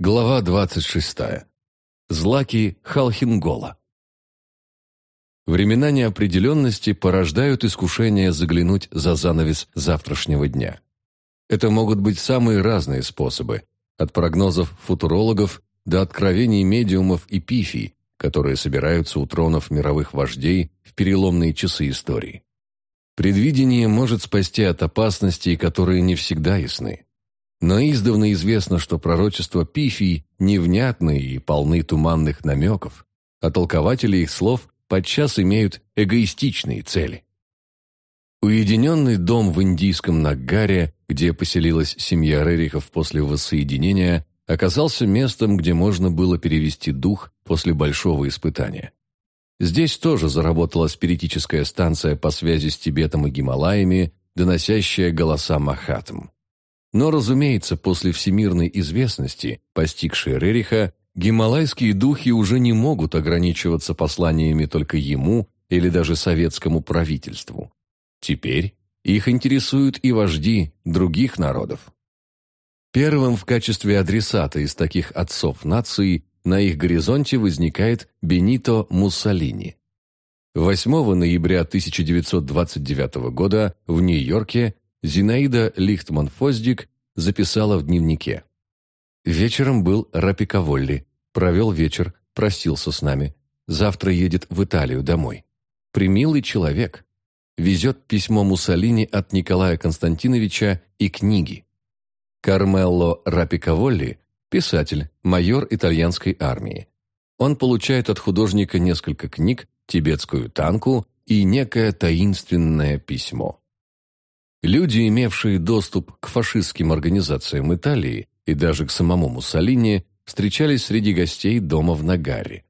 Глава 26. Злаки Халхингола. Времена неопределенности порождают искушение заглянуть за занавес завтрашнего дня. Это могут быть самые разные способы, от прогнозов футурологов до откровений медиумов и пифий, которые собираются у тронов мировых вождей в переломные часы истории. Предвидение может спасти от опасностей, которые не всегда ясны. Но издавна известно, что пророчества Пифий невнятны и полны туманных намеков, а толкователи их слов подчас имеют эгоистичные цели. Уединенный дом в индийском Нагаре, где поселилась семья Рерихов после воссоединения, оказался местом, где можно было перевести дух после большого испытания. Здесь тоже заработала спиритическая станция по связи с Тибетом и Гималаями, доносящая голоса Махатм. Но, разумеется, после всемирной известности, постигшей Рериха, гималайские духи уже не могут ограничиваться посланиями только ему или даже советскому правительству. Теперь их интересуют и вожди других народов. Первым в качестве адресата из таких отцов нации на их горизонте возникает Бенито Муссолини. 8 ноября 1929 года в Нью-Йорке Зинаида Лихтман-Фоздик записала в дневнике. «Вечером был Рапиковолли, провел вечер, простился с нами. Завтра едет в Италию домой. Примилый человек. Везет письмо Муссолини от Николая Константиновича и книги. Кармелло Рапиковолли Писатель, майор итальянской армии. Он получает от художника несколько книг, тибетскую танку и некое таинственное письмо. Люди, имевшие доступ к фашистским организациям Италии и даже к самому Муссолини, встречались среди гостей дома в Нагаре.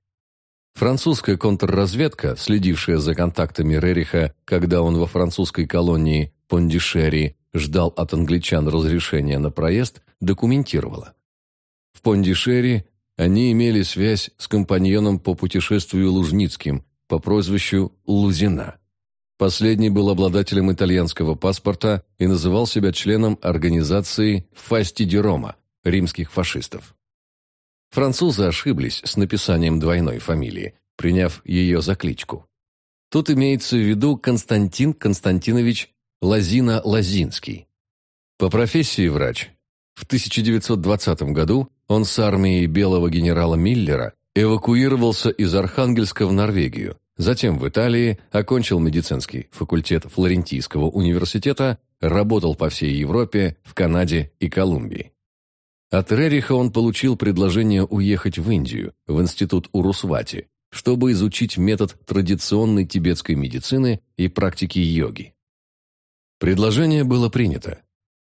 Французская контрразведка, следившая за контактами Рериха, когда он во французской колонии Пондишери ждал от англичан разрешения на проезд, документировала. В Пондишери они имели связь с компаньоном по путешествию Лужницким по прозвищу Лузина. Последний был обладателем итальянского паспорта и называл себя членом организации «Фасти Рома» римских фашистов. Французы ошиблись с написанием двойной фамилии, приняв ее за кличку. Тут имеется в виду Константин Константинович Лазина-Лазинский. По профессии врач. В 1920 году он с армией белого генерала Миллера эвакуировался из Архангельска в Норвегию, затем в Италии, окончил медицинский факультет Флорентийского университета, работал по всей Европе, в Канаде и Колумбии. От Рериха он получил предложение уехать в Индию, в институт Урусвати, чтобы изучить метод традиционной тибетской медицины и практики йоги. Предложение было принято.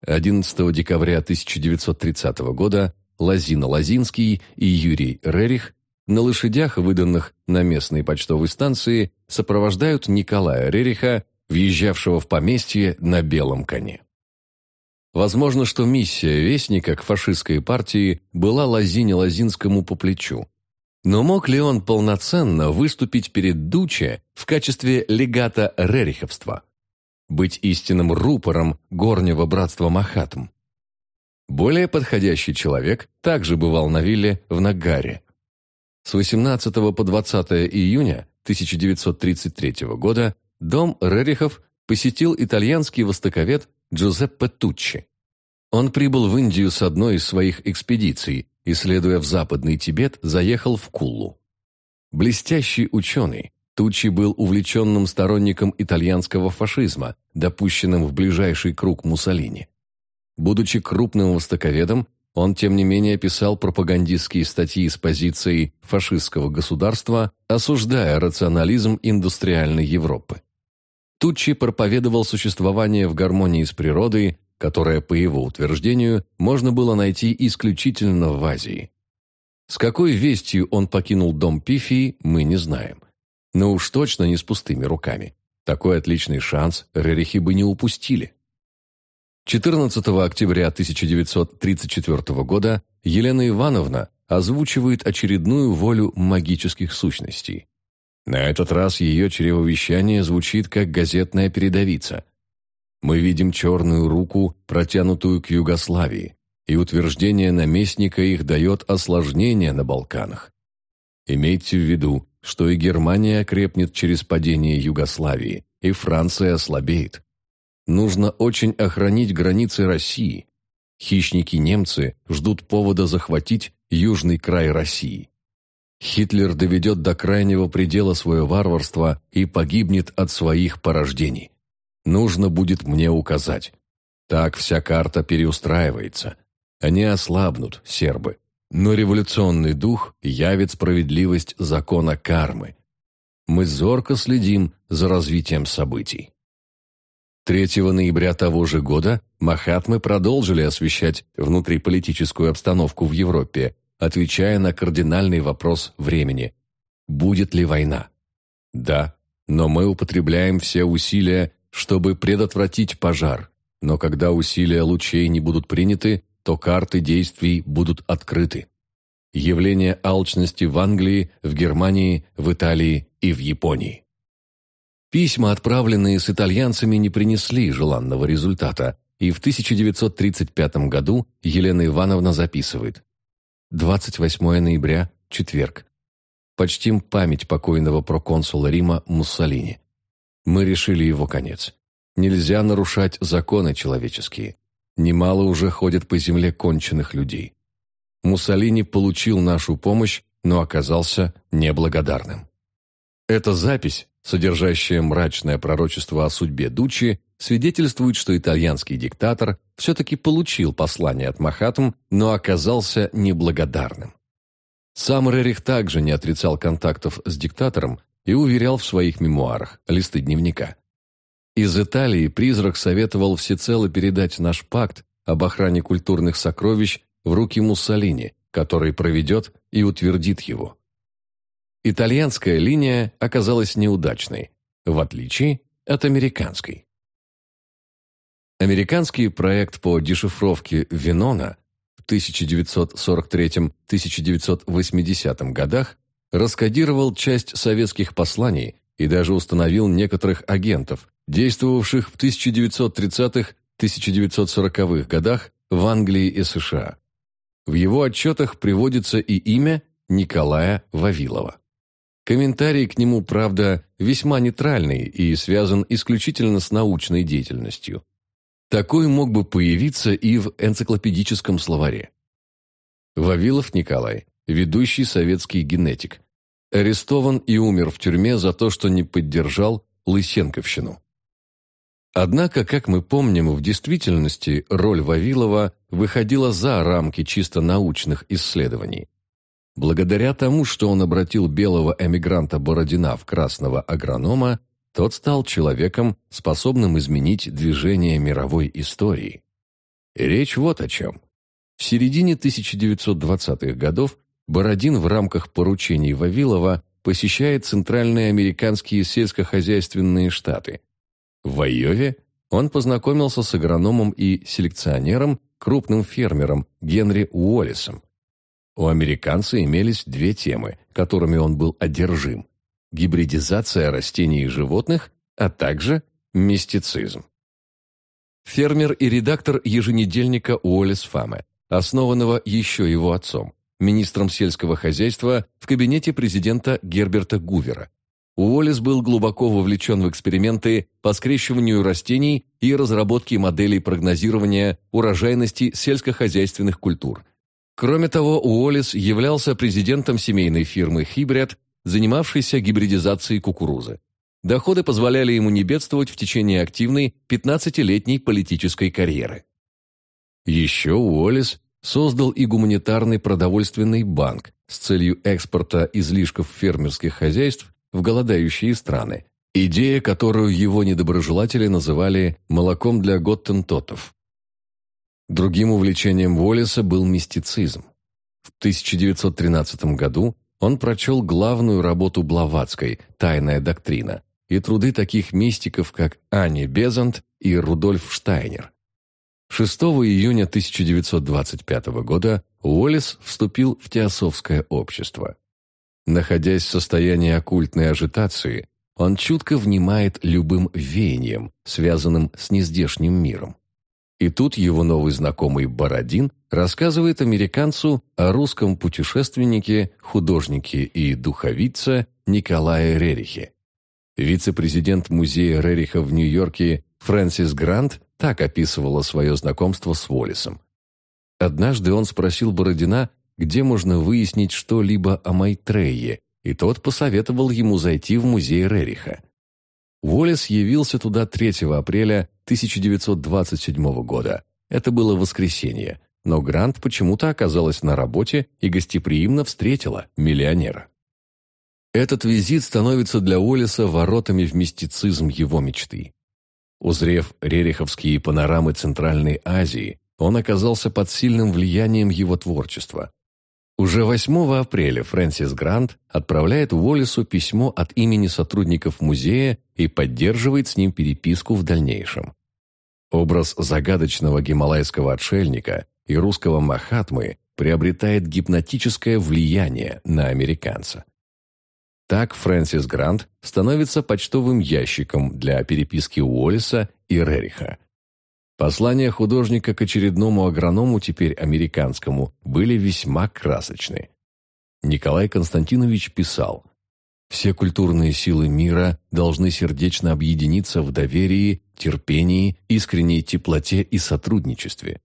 11 декабря 1930 года Лазина Лазинский и Юрий Рерих на лошадях, выданных на местной почтовой станции, сопровождают Николая Рериха, въезжавшего в поместье на белом коне. Возможно, что миссия Вестника к фашистской партии была Лазине Лазинскому по плечу. Но мог ли он полноценно выступить перед Дуче в качестве легата рериховства? Быть истинным рупором горнего братства Махатм? Более подходящий человек также бывал на вилле в Нагаре. С 18 по 20 июня 1933 года дом Рерихов посетил итальянский востоковед Джузеппе Туччи. Он прибыл в Индию с одной из своих экспедиций и, следуя в Западный Тибет, заехал в Куллу. Блестящий ученый, Туччи был увлеченным сторонником итальянского фашизма, допущенным в ближайший круг Муссолини. Будучи крупным востоковедом, он, тем не менее, писал пропагандистские статьи с позицией фашистского государства, осуждая рационализм индустриальной Европы. Туччи проповедовал существование в гармонии с природой, которое, по его утверждению, можно было найти исключительно в Азии. С какой вестью он покинул дом Пифии, мы не знаем. Но уж точно не с пустыми руками. Такой отличный шанс Рерихи бы не упустили. 14 октября 1934 года Елена Ивановна озвучивает очередную волю магических сущностей. На этот раз ее чревовещание звучит как газетная передовица. Мы видим черную руку, протянутую к Югославии. и утверждение наместника их дает осложнение на Балканах. Имейте в виду, что и Германия окрепнет через падение Югославии, и Франция ослабеет. Нужно очень охранить границы России. Хищники-немцы ждут повода захватить южный край России. Хитлер доведет до крайнего предела свое варварство и погибнет от своих порождений. Нужно будет мне указать. Так вся карта переустраивается. Они ослабнут, сербы. Но революционный дух явит справедливость закона кармы. Мы зорко следим за развитием событий. 3 ноября того же года Махатмы продолжили освещать внутриполитическую обстановку в Европе, отвечая на кардинальный вопрос времени – будет ли война? Да, но мы употребляем все усилия, чтобы предотвратить пожар, но когда усилия лучей не будут приняты, то карты действий будут открыты. Явление алчности в Англии, в Германии, в Италии и в Японии. Письма, отправленные с итальянцами, не принесли желанного результата, и в 1935 году Елена Ивановна записывает 28 ноября, четверг. Почтим память покойного проконсула Рима Муссолини. Мы решили его конец. Нельзя нарушать законы человеческие. Немало уже ходят по земле конченых людей. Муссолини получил нашу помощь, но оказался неблагодарным. Эта запись содержащее мрачное пророчество о судьбе Дучи, свидетельствует, что итальянский диктатор все-таки получил послание от Махатм, но оказался неблагодарным. Сам Рерих также не отрицал контактов с диктатором и уверял в своих мемуарах, листы дневника. Из Италии призрак советовал всецело передать наш пакт об охране культурных сокровищ в руки Муссолини, который проведет и утвердит его. Итальянская линия оказалась неудачной, в отличие от американской. Американский проект по дешифровке Винона в 1943-1980 годах раскодировал часть советских посланий и даже установил некоторых агентов, действовавших в 1930-1940-х годах в Англии и США. В его отчетах приводится и имя Николая Вавилова. Комментарий к нему, правда, весьма нейтральный и связан исключительно с научной деятельностью. Такой мог бы появиться и в энциклопедическом словаре. Вавилов Николай, ведущий советский генетик, арестован и умер в тюрьме за то, что не поддержал Лысенковщину. Однако, как мы помним, в действительности роль Вавилова выходила за рамки чисто научных исследований. Благодаря тому, что он обратил белого эмигранта Бородина в красного агронома, тот стал человеком, способным изменить движение мировой истории. Речь вот о чем. В середине 1920-х годов Бородин в рамках поручений Вавилова посещает центральные американские сельскохозяйственные штаты. В Айове он познакомился с агрономом и селекционером, крупным фермером Генри Уоллесом. У американца имелись две темы, которыми он был одержим – гибридизация растений и животных, а также мистицизм. Фермер и редактор еженедельника Уоллес Фаме, основанного еще его отцом, министром сельского хозяйства в кабинете президента Герберта Гувера. Уоллес был глубоко вовлечен в эксперименты по скрещиванию растений и разработке моделей прогнозирования урожайности сельскохозяйственных культур – Кроме того, Уоллес являлся президентом семейной фирмы «Хибрид», занимавшейся гибридизацией кукурузы. Доходы позволяли ему не бедствовать в течение активной 15-летней политической карьеры. Еще Уоллес создал и гуманитарный продовольственный банк с целью экспорта излишков фермерских хозяйств в голодающие страны, идея, которую его недоброжелатели называли «молоком для готтентотов». Другим увлечением Уоллеса был мистицизм. В 1913 году он прочел главную работу Блаватской «Тайная доктрина» и труды таких мистиков, как Ани Безант и Рудольф Штайнер. 6 июня 1925 года Уоллес вступил в Теософское общество. Находясь в состоянии оккультной ажитации, он чутко внимает любым веяниям, связанным с нездешним миром. И тут его новый знакомый Бородин рассказывает американцу о русском путешественнике, художнике и духовице Николае Рерихе. Вице-президент музея Рериха в Нью-Йорке Фрэнсис Грант так описывала свое знакомство с Уоллесом. Однажды он спросил Бородина, где можно выяснить что-либо о Майтрее, и тот посоветовал ему зайти в музей Рериха. Уоллес явился туда 3 апреля 1927 года. Это было воскресенье, но Грант почему-то оказалась на работе и гостеприимно встретила миллионера. Этот визит становится для Уоллеса воротами в мистицизм его мечты. Узрев рериховские панорамы Центральной Азии, он оказался под сильным влиянием его творчества. Уже 8 апреля Фрэнсис Грант отправляет Уоллесу письмо от имени сотрудников музея и поддерживает с ним переписку в дальнейшем. Образ загадочного гималайского отшельника и русского Махатмы приобретает гипнотическое влияние на американца. Так Фрэнсис Грант становится почтовым ящиком для переписки Уоллеса и Рериха. Послания художника к очередному агроному, теперь американскому, были весьма красочны. Николай Константинович писал «Все культурные силы мира должны сердечно объединиться в доверии, терпении, искренней теплоте и сотрудничестве.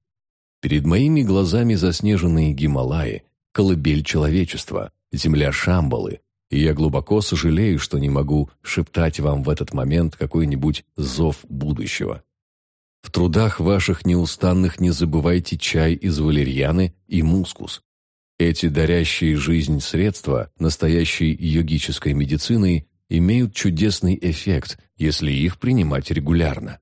Перед моими глазами заснеженные Гималаи, колыбель человечества, земля Шамбалы, и я глубоко сожалею, что не могу шептать вам в этот момент какой-нибудь зов будущего. В трудах ваших неустанных не забывайте чай из валерьяны и мускус. Эти дарящие жизнь средства настоящей йогической медицины имеют чудесный эффект, если их принимать регулярно.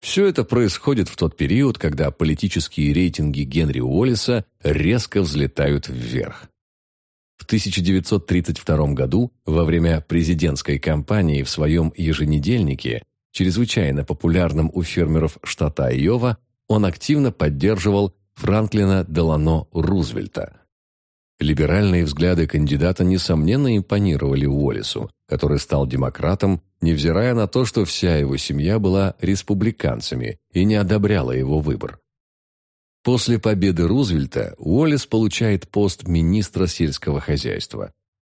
Все это происходит в тот период, когда политические рейтинги Генри Уоллеса резко взлетают вверх. В 1932 году, во время президентской кампании в своем еженедельнике, чрезвычайно популярном у фермеров штата Айова, он активно поддерживал Франклина Делано Рузвельта. Либеральные взгляды кандидата несомненно импонировали Уоллесу, который стал демократом, невзирая на то, что вся его семья была республиканцами и не одобряла его выбор. После победы Рузвельта Уоллес получает пост министра сельского хозяйства.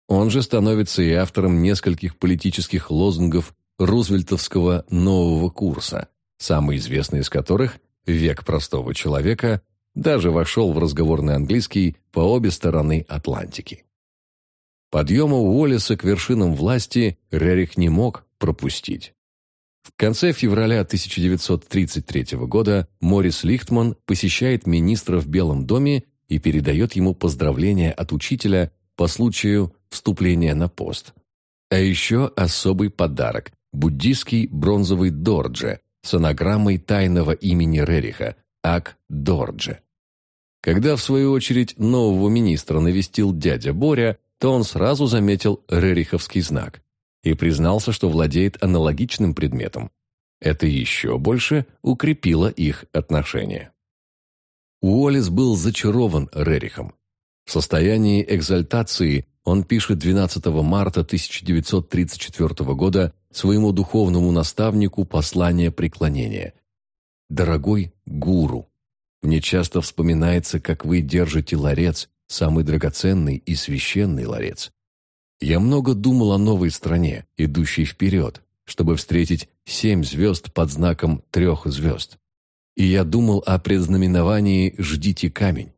Он же становится и автором нескольких политических лозунгов рузвельтовского нового курса, самый известный из которых «Век простого человека» даже вошел в разговорный английский по обе стороны Атлантики. Подъема Уоллеса к вершинам власти Рерих не мог пропустить. В конце февраля 1933 года Морис Лихтман посещает министра в Белом доме и передает ему поздравления от учителя по случаю вступления на пост. А еще особый подарок буддийский бронзовый дордже с анаграммой тайного имени Рериха Ак Дордже. Когда, в свою очередь, нового министра навестил дядя Боря, то он сразу заметил рериховский знак и признался, что владеет аналогичным предметом. Это еще больше укрепило их отношения. Уоллес был зачарован Рерихом. В состоянии экзальтации он пишет 12 марта 1934 года своему духовному наставнику послание преклонения. «Дорогой гуру, мне часто вспоминается, как вы держите ларец, самый драгоценный и священный ларец. Я много думал о новой стране, идущей вперед, чтобы встретить семь звезд под знаком трех звезд. И я думал о предзнаменовании «Ждите камень».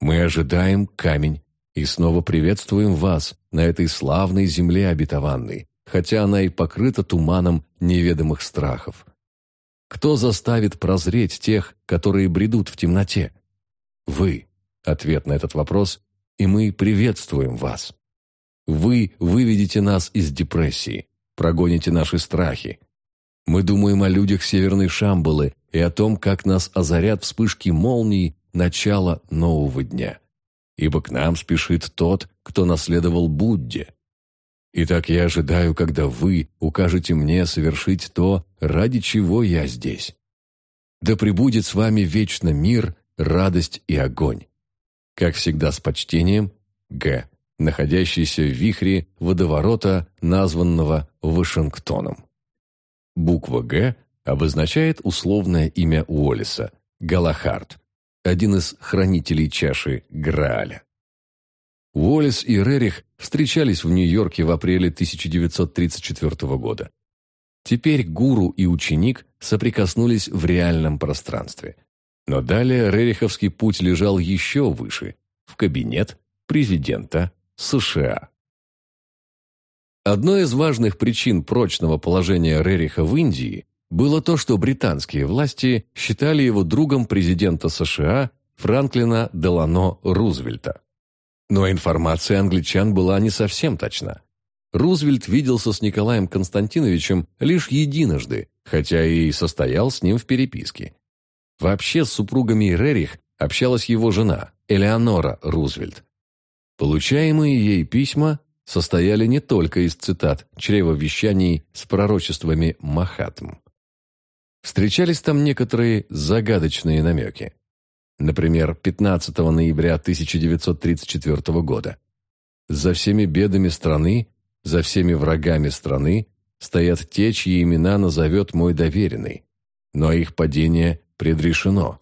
Мы ожидаем камень и снова приветствуем вас на этой славной земле обетованной, хотя она и покрыта туманом неведомых страхов. Кто заставит прозреть тех, которые бредут в темноте? Вы – ответ на этот вопрос, и мы приветствуем вас. Вы выведете нас из депрессии, прогоните наши страхи. Мы думаем о людях Северной Шамбалы и о том, как нас озарят вспышки молний начала нового дня ибо к нам спешит тот, кто наследовал Будде. Итак, я ожидаю, когда вы укажете мне совершить то, ради чего я здесь. Да пребудет с вами вечно мир, радость и огонь. Как всегда с почтением, Г., находящийся в вихре водоворота, названного Вашингтоном. Буква «Г» обозначает условное имя Уоллеса – Галахард, один из хранителей чаши Грааля. Уоллес и Рерих встречались в Нью-Йорке в апреле 1934 года. Теперь гуру и ученик соприкоснулись в реальном пространстве. Но далее Рериховский путь лежал еще выше, в кабинет президента США. Одной из важных причин прочного положения Рериха в Индии было то, что британские власти считали его другом президента США Франклина Делано Рузвельта. Но информация англичан была не совсем точна. Рузвельт виделся с Николаем Константиновичем лишь единожды, хотя и состоял с ним в переписке. Вообще с супругами Рерих общалась его жена, Элеонора Рузвельт. Получаемые ей письма состояли не только из цитат чревовещаний с пророчествами Махатм. Встречались там некоторые загадочные намеки. Например, 15 ноября 1934 года. «За всеми бедами страны, за всеми врагами страны стоят те, чьи имена назовет мой доверенный, но их падение предрешено.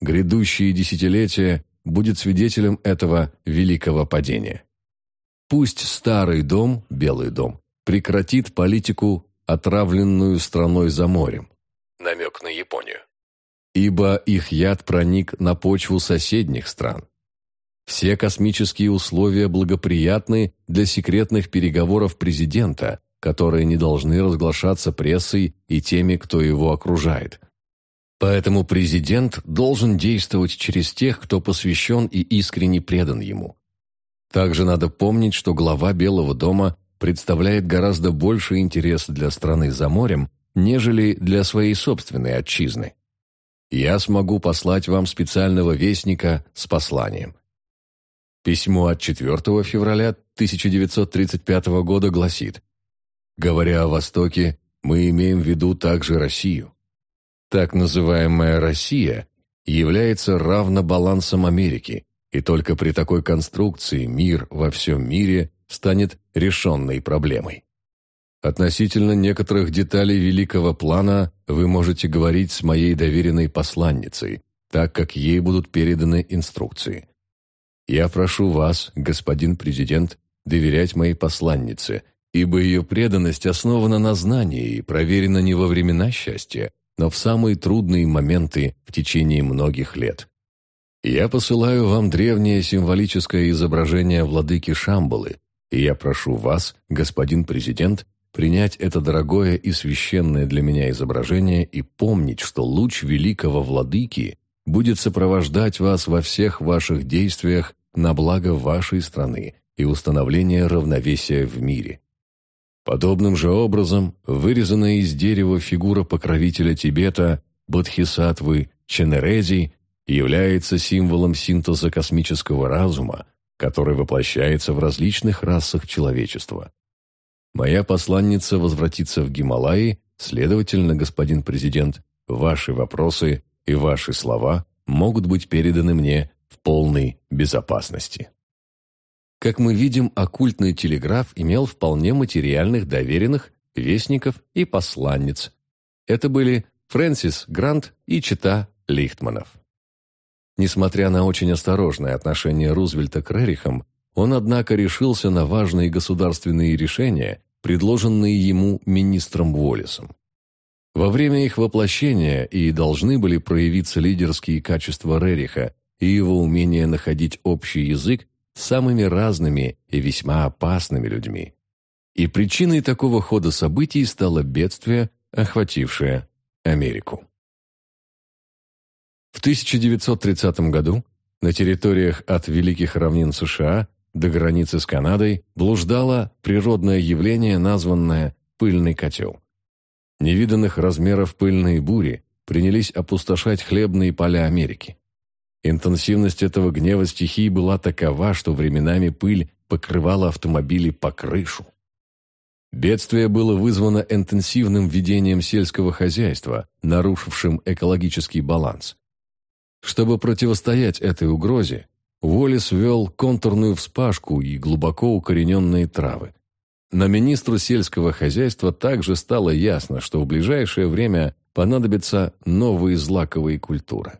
Грядущие десятилетия будет свидетелем этого великого падения. Пусть старый дом, Белый дом, прекратит политику, отравленную страной за морем. Намек на Японию ибо их яд проник на почву соседних стран. Все космические условия благоприятны для секретных переговоров президента, которые не должны разглашаться прессой и теми, кто его окружает. Поэтому президент должен действовать через тех, кто посвящен и искренне предан ему. Также надо помнить, что глава Белого дома представляет гораздо больше интерес для страны за морем, нежели для своей собственной отчизны я смогу послать вам специального вестника с посланием. Письмо от 4 февраля 1935 года гласит «Говоря о Востоке, мы имеем в виду также Россию. Так называемая Россия является равнобалансом Америки, и только при такой конструкции мир во всем мире станет решенной проблемой. Относительно некоторых деталей великого плана вы можете говорить с моей доверенной посланницей, так как ей будут переданы инструкции. Я прошу вас, господин президент, доверять моей посланнице, ибо ее преданность основана на знании и проверена не во времена счастья, но в самые трудные моменты в течение многих лет. Я посылаю вам древнее символическое изображение владыки Шамбалы, и я прошу вас, господин президент, принять это дорогое и священное для меня изображение и помнить, что луч великого владыки будет сопровождать вас во всех ваших действиях на благо вашей страны и установление равновесия в мире. Подобным же образом, вырезанная из дерева фигура покровителя Тибета Бодхисаттвы Ченерези является символом синтеза космического разума, который воплощается в различных расах человечества. Моя посланница возвратится в Гималаи, следовательно, господин президент, ваши вопросы и ваши слова могут быть переданы мне в полной безопасности. Как мы видим, оккультный телеграф имел вполне материальных доверенных, вестников и посланниц. Это были Фрэнсис Грант и чита Лихтманов. Несмотря на очень осторожное отношение Рузвельта к Рерихам, он, однако, решился на важные государственные решения, предложенные ему министром Уоллесом. Во время их воплощения и должны были проявиться лидерские качества Рериха и его умение находить общий язык с самыми разными и весьма опасными людьми. И причиной такого хода событий стало бедствие, охватившее Америку. В 1930 году на территориях от Великих равнин США до границы с Канадой блуждало природное явление, названное «пыльный котел». Невиданных размеров пыльные бури принялись опустошать хлебные поля Америки. Интенсивность этого гнева стихий была такова, что временами пыль покрывала автомобили по крышу. Бедствие было вызвано интенсивным ведением сельского хозяйства, нарушившим экологический баланс. Чтобы противостоять этой угрозе, Уоллес ввел контурную вспашку и глубоко укорененные травы. Но министру сельского хозяйства также стало ясно, что в ближайшее время понадобятся новые злаковые культуры.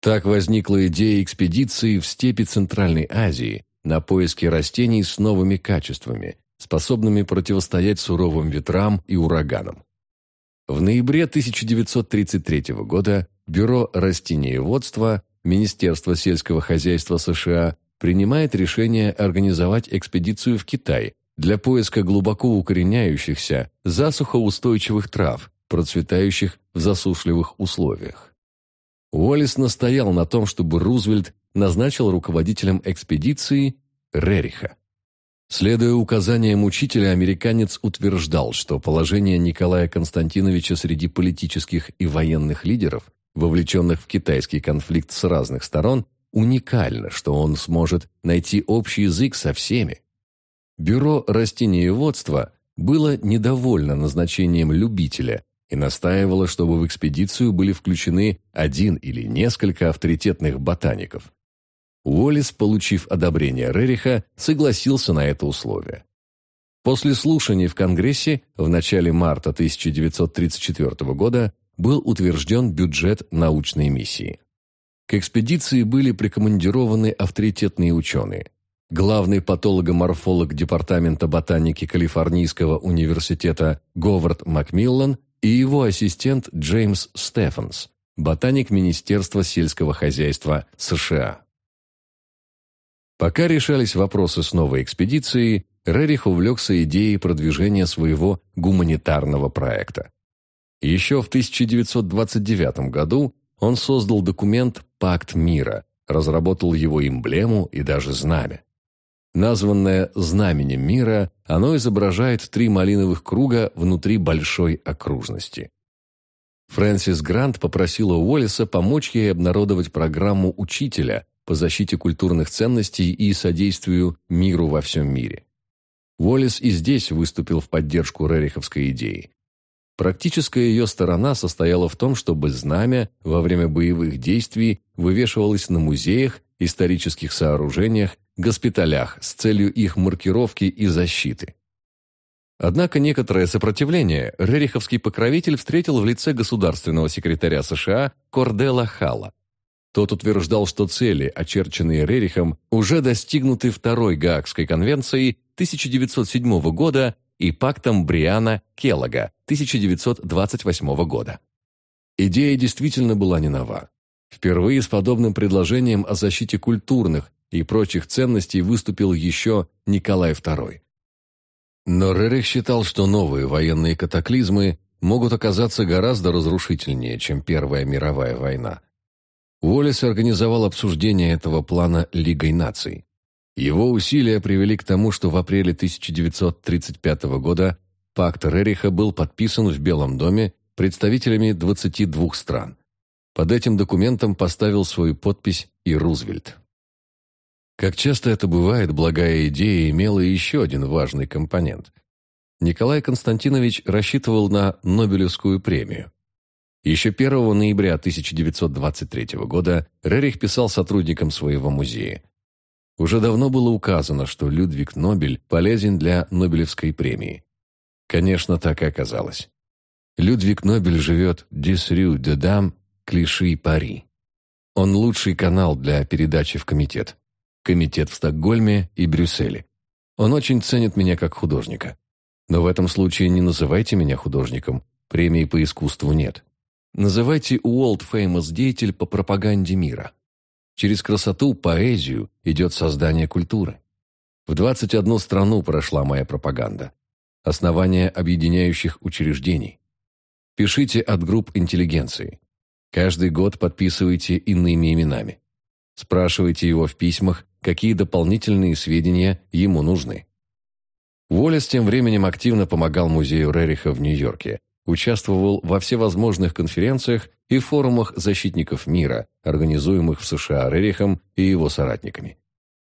Так возникла идея экспедиции в степи Центральной Азии на поиски растений с новыми качествами, способными противостоять суровым ветрам и ураганам. В ноябре 1933 года Бюро растениеводства Министерства сельского хозяйства США принимает решение организовать экспедицию в Китай для поиска глубоко укореняющихся, засухоустойчивых трав, процветающих в засушливых условиях. Уоллес настоял на том, чтобы Рузвельт назначил руководителем экспедиции Рериха. Следуя указаниям учителя, американец утверждал, что положение Николая Константиновича среди политических и военных лидеров, вовлеченных в китайский конфликт с разных сторон, уникально, что он сможет найти общий язык со всеми. Бюро растениеводства было недовольно назначением любителя и настаивало, чтобы в экспедицию были включены один или несколько авторитетных ботаников. Уоллес, получив одобрение Рериха, согласился на это условие. После слушаний в Конгрессе в начале марта 1934 года был утвержден бюджет научной миссии. К экспедиции были прикомандированы авторитетные ученые. Главный патологоморфолог Департамента ботаники Калифорнийского университета Говард Макмиллан и его ассистент Джеймс Стефанс, ботаник Министерства сельского хозяйства США. Пока решались вопросы с новой экспедицией, Рерих увлекся идеей продвижения своего гуманитарного проекта. Еще в 1929 году он создал документ «Пакт мира», разработал его эмблему и даже знамя. Названное «Знаменем мира», оно изображает три малиновых круга внутри большой окружности. Фрэнсис Грант попросила Уоллеса помочь ей обнародовать программу учителя, по защите культурных ценностей и содействию миру во всем мире. Уоллес и здесь выступил в поддержку рериховской идеи. Практическая ее сторона состояла в том, чтобы знамя во время боевых действий вывешивалось на музеях, исторических сооружениях, госпиталях с целью их маркировки и защиты. Однако некоторое сопротивление рериховский покровитель встретил в лице государственного секретаря США Кордела Халла. Тот утверждал, что цели, очерченные Рерихом, уже достигнуты Второй Гаагской конвенцией 1907 года и пактом Бриана Келлога 1928 года. Идея действительно была не нова. Впервые с подобным предложением о защите культурных и прочих ценностей выступил еще Николай II. Но Рерих считал, что новые военные катаклизмы могут оказаться гораздо разрушительнее, чем Первая мировая война. Уоллес организовал обсуждение этого плана Лигой наций. Его усилия привели к тому, что в апреле 1935 года пакт Рериха был подписан в Белом доме представителями 22 стран. Под этим документом поставил свою подпись и Рузвельт. Как часто это бывает, благая идея имела еще один важный компонент. Николай Константинович рассчитывал на Нобелевскую премию. Еще 1 ноября 1923 года Рерих писал сотрудникам своего музея. Уже давно было указано, что Людвиг Нобель полезен для Нобелевской премии. Конечно, так и оказалось. Людвиг Нобель живет «Десрю де дам, Клиши, Пари». Он лучший канал для передачи в комитет. Комитет в Стокгольме и Брюсселе. Он очень ценит меня как художника. Но в этом случае не называйте меня художником. Премии по искусству нет. Называйте World Famous деятель по пропаганде мира. Через красоту, поэзию идет создание культуры. В 21 страну прошла моя пропаганда. Основание объединяющих учреждений. Пишите от групп интеллигенции. Каждый год подписывайте иными именами. Спрашивайте его в письмах, какие дополнительные сведения ему нужны. Уоллес тем временем активно помогал музею Рериха в Нью-Йорке, участвовал во всевозможных конференциях и форумах защитников мира, организуемых в США Рерихом и его соратниками.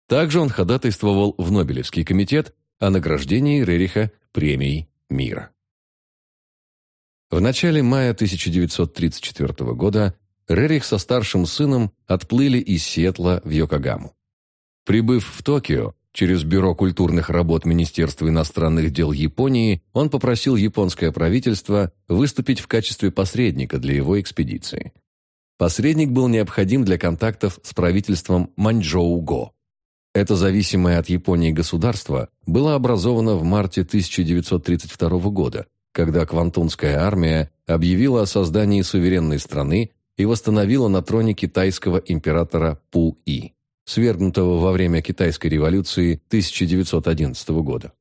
Также он ходатайствовал в Нобелевский комитет о награждении Рериха премией мира. В начале мая 1934 года Рерих со старшим сыном отплыли из Сиэтла в Йокогаму. Прибыв в Токио, Через Бюро культурных работ Министерства иностранных дел Японии он попросил японское правительство выступить в качестве посредника для его экспедиции. Посредник был необходим для контактов с правительством Маньчжоу-Го. Это зависимое от Японии государство было образовано в марте 1932 года, когда Квантунская армия объявила о создании суверенной страны и восстановила на троне китайского императора Пу-И, свергнутого во время Китайской революции 1911 года.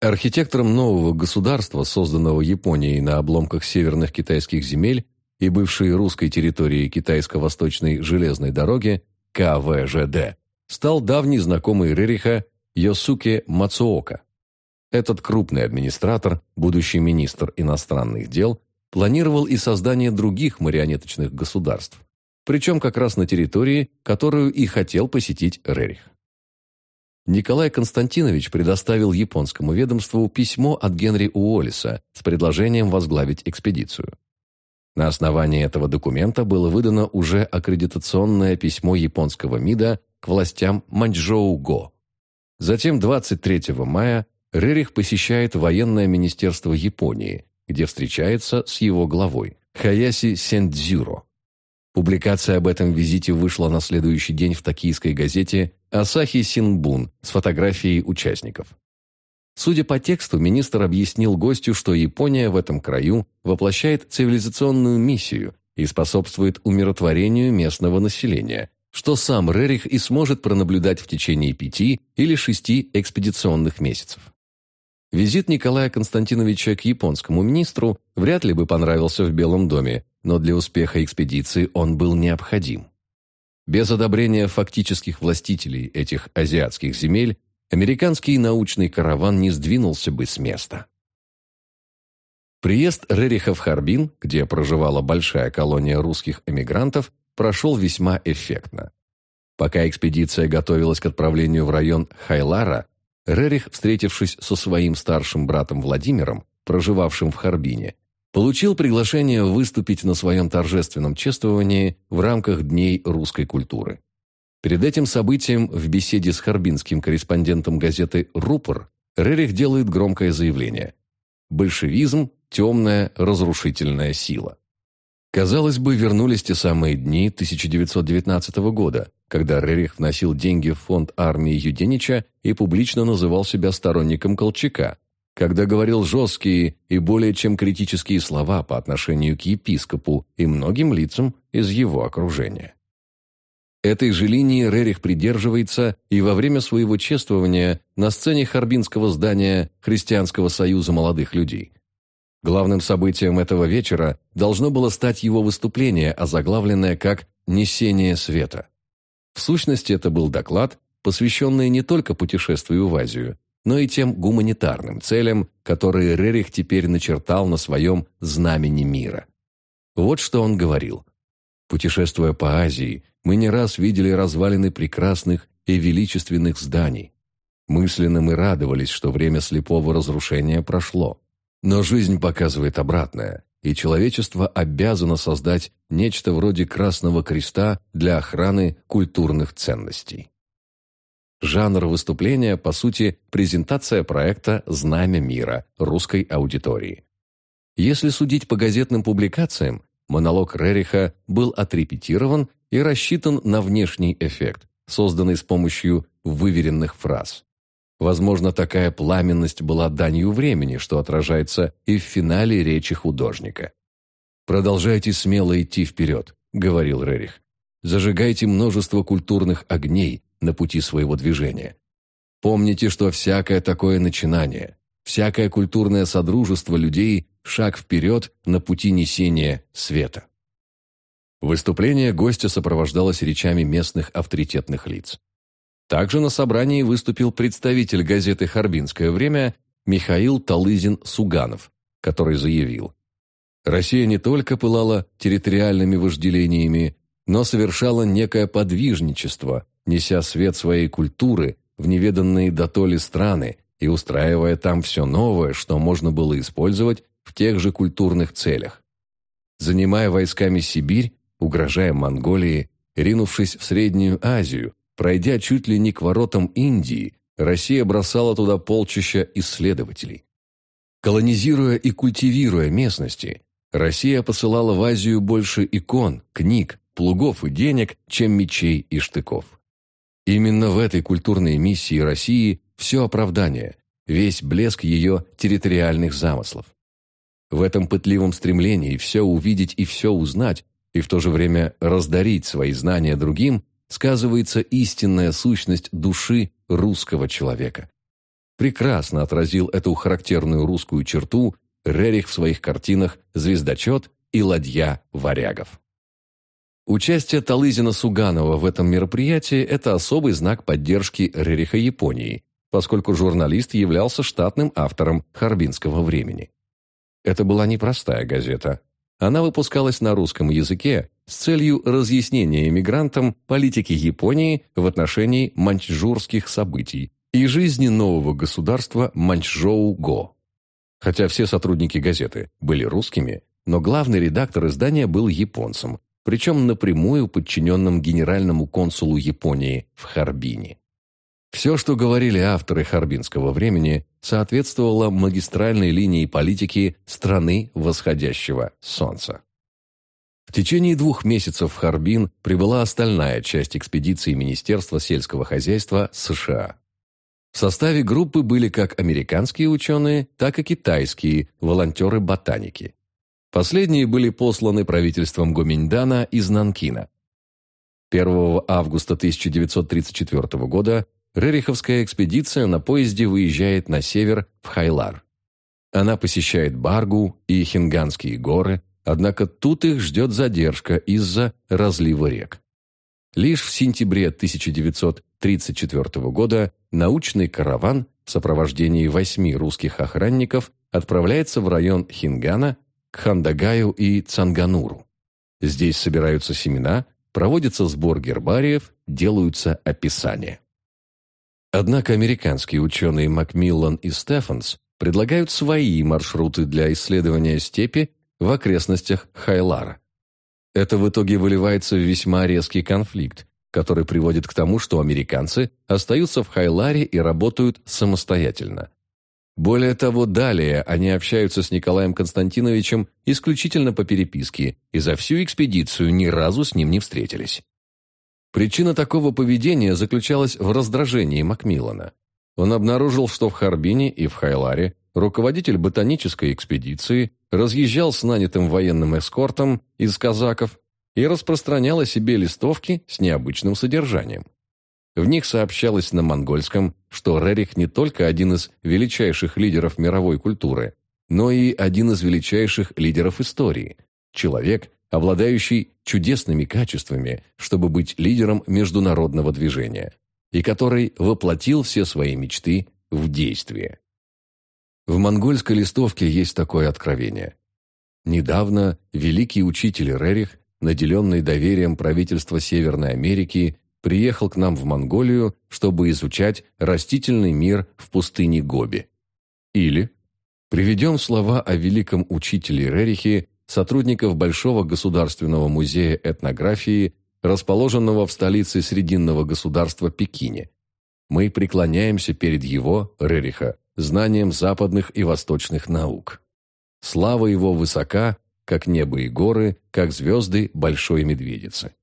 Архитектором нового государства, созданного Японией на обломках северных китайских земель и бывшей русской территории Китайско-Восточной железной дороги КВЖД, стал давний знакомый Рериха Йосуке Мацуока. Этот крупный администратор, будущий министр иностранных дел, планировал и создание других марионеточных государств, причем как раз на территории, которую и хотел посетить Рерих. Николай Константинович предоставил японскому ведомству письмо от Генри Уоллиса с предложением возглавить экспедицию. На основании этого документа было выдано уже аккредитационное письмо японского МИДа к властям Маньчжоу-Го. Затем 23 мая Рерих посещает военное министерство Японии, где встречается с его главой Хаяси Сендзюро. Публикация об этом визите вышла на следующий день в токийской газете «Асахи Синбун» с фотографией участников. Судя по тексту, министр объяснил гостю, что Япония в этом краю воплощает цивилизационную миссию и способствует умиротворению местного населения, что сам Рерих и сможет пронаблюдать в течение пяти или шести экспедиционных месяцев. Визит Николая Константиновича к японскому министру вряд ли бы понравился в Белом доме, но для успеха экспедиции он был необходим. Без одобрения фактических властителей этих азиатских земель американский научный караван не сдвинулся бы с места. Приезд Рериха в Харбин, где проживала большая колония русских эмигрантов, прошел весьма эффектно. Пока экспедиция готовилась к отправлению в район Хайлара, Рерих, встретившись со своим старшим братом Владимиром, проживавшим в Харбине, получил приглашение выступить на своем торжественном чествовании в рамках Дней русской культуры. Перед этим событием в беседе с харбинским корреспондентом газеты «Рупор» Рерих делает громкое заявление «Большевизм – темная разрушительная сила». Казалось бы, вернулись те самые дни 1919 года, когда Рерих вносил деньги в фонд армии Юденича и публично называл себя сторонником Колчака, когда говорил жесткие и более чем критические слова по отношению к епископу и многим лицам из его окружения. Этой же линии Рерих придерживается и во время своего чествования на сцене Харбинского здания Христианского союза молодых людей. Главным событием этого вечера должно было стать его выступление, озаглавленное как «Несение света». В сущности, это был доклад, посвященный не только путешествию в Азию, но и тем гуманитарным целям, которые Рерих теперь начертал на своем знамени мира. Вот что он говорил. Путешествуя по Азии, мы не раз видели развалины прекрасных и величественных зданий. Мысленно мы радовались, что время слепого разрушения прошло. Но жизнь показывает обратное, и человечество обязано создать нечто вроде Красного Креста для охраны культурных ценностей. Жанр выступления, по сути, презентация проекта «Знамя мира» русской аудитории. Если судить по газетным публикациям, монолог Рериха был отрепетирован и рассчитан на внешний эффект, созданный с помощью выверенных фраз. Возможно, такая пламенность была данью времени, что отражается и в финале речи художника. «Продолжайте смело идти вперед», — говорил Рерих. «Зажигайте множество культурных огней на пути своего движения. Помните, что всякое такое начинание, всякое культурное содружество людей – шаг вперед на пути несения света». Выступление гостя сопровождалось речами местных авторитетных лиц. Также на собрании выступил представитель газеты «Харбинское время» Михаил Талызин-Суганов, который заявил, «Россия не только пылала территориальными вожделениями, но совершала некое подвижничество, неся свет своей культуры в неведанные дотоле страны и устраивая там все новое, что можно было использовать в тех же культурных целях. Занимая войсками Сибирь, угрожая Монголии, ринувшись в Среднюю Азию, пройдя чуть ли не к воротам Индии, Россия бросала туда полчища исследователей. Колонизируя и культивируя местности, Россия посылала в Азию больше икон, книг, плугов и денег, чем мечей и штыков. Именно в этой культурной миссии России все оправдание, весь блеск ее территориальных замыслов. В этом пытливом стремлении все увидеть и все узнать, и в то же время раздарить свои знания другим, сказывается истинная сущность души русского человека. Прекрасно отразил эту характерную русскую черту Рерих в своих картинах «Звездочет» и «Ладья варягов». Участие Талызина-Суганова в этом мероприятии – это особый знак поддержки Рериха Японии, поскольку журналист являлся штатным автором «Харбинского времени». Это была непростая газета. Она выпускалась на русском языке с целью разъяснения эмигрантам политики Японии в отношении маньчжурских событий и жизни нового государства Маньчжоу-Го. Хотя все сотрудники газеты были русскими, но главный редактор издания был японцем, причем напрямую подчиненным генеральному консулу Японии в Харбине. Все, что говорили авторы харбинского времени, соответствовало магистральной линии политики страны восходящего солнца. В течение двух месяцев в Харбин прибыла остальная часть экспедиции Министерства сельского хозяйства США. В составе группы были как американские ученые, так и китайские волонтеры-ботаники. Последние были посланы правительством Гоминьдана из Нанкина. 1 августа 1934 года Рериховская экспедиция на поезде выезжает на север в Хайлар. Она посещает Баргу и Хинганские горы, однако тут их ждет задержка из-за разлива рек. Лишь в сентябре 1934 года научный караван в сопровождении восьми русских охранников отправляется в район Хингана к Хандагаю и Цангануру. Здесь собираются семена, проводится сбор гербариев, делаются описания. Однако американские ученые Макмиллан и Стефанс предлагают свои маршруты для исследования степи в окрестностях Хайлара. Это в итоге выливается в весьма резкий конфликт, который приводит к тому, что американцы остаются в Хайларе и работают самостоятельно. Более того, далее они общаются с Николаем Константиновичем исключительно по переписке и за всю экспедицию ни разу с ним не встретились. Причина такого поведения заключалась в раздражении Макмиллана. Он обнаружил, что в Харбине и в Хайларе руководитель ботанической экспедиции разъезжал с нанятым военным эскортом из казаков и распространял о себе листовки с необычным содержанием. В них сообщалось на монгольском, что Рерих не только один из величайших лидеров мировой культуры, но и один из величайших лидеров истории, человек, обладающий чудесными качествами, чтобы быть лидером международного движения, и который воплотил все свои мечты в действие. В монгольской листовке есть такое откровение. Недавно великий учитель Рерих, наделенный доверием правительства Северной Америки, приехал к нам в Монголию, чтобы изучать растительный мир в пустыне Гоби. Или приведем слова о великом учителе Рерихе сотрудников Большого государственного музея этнографии, расположенного в столице Срединного государства Пекине. Мы преклоняемся перед его, Рериха, знанием западных и восточных наук. Слава его высока, как небо и горы, как звезды Большой Медведицы.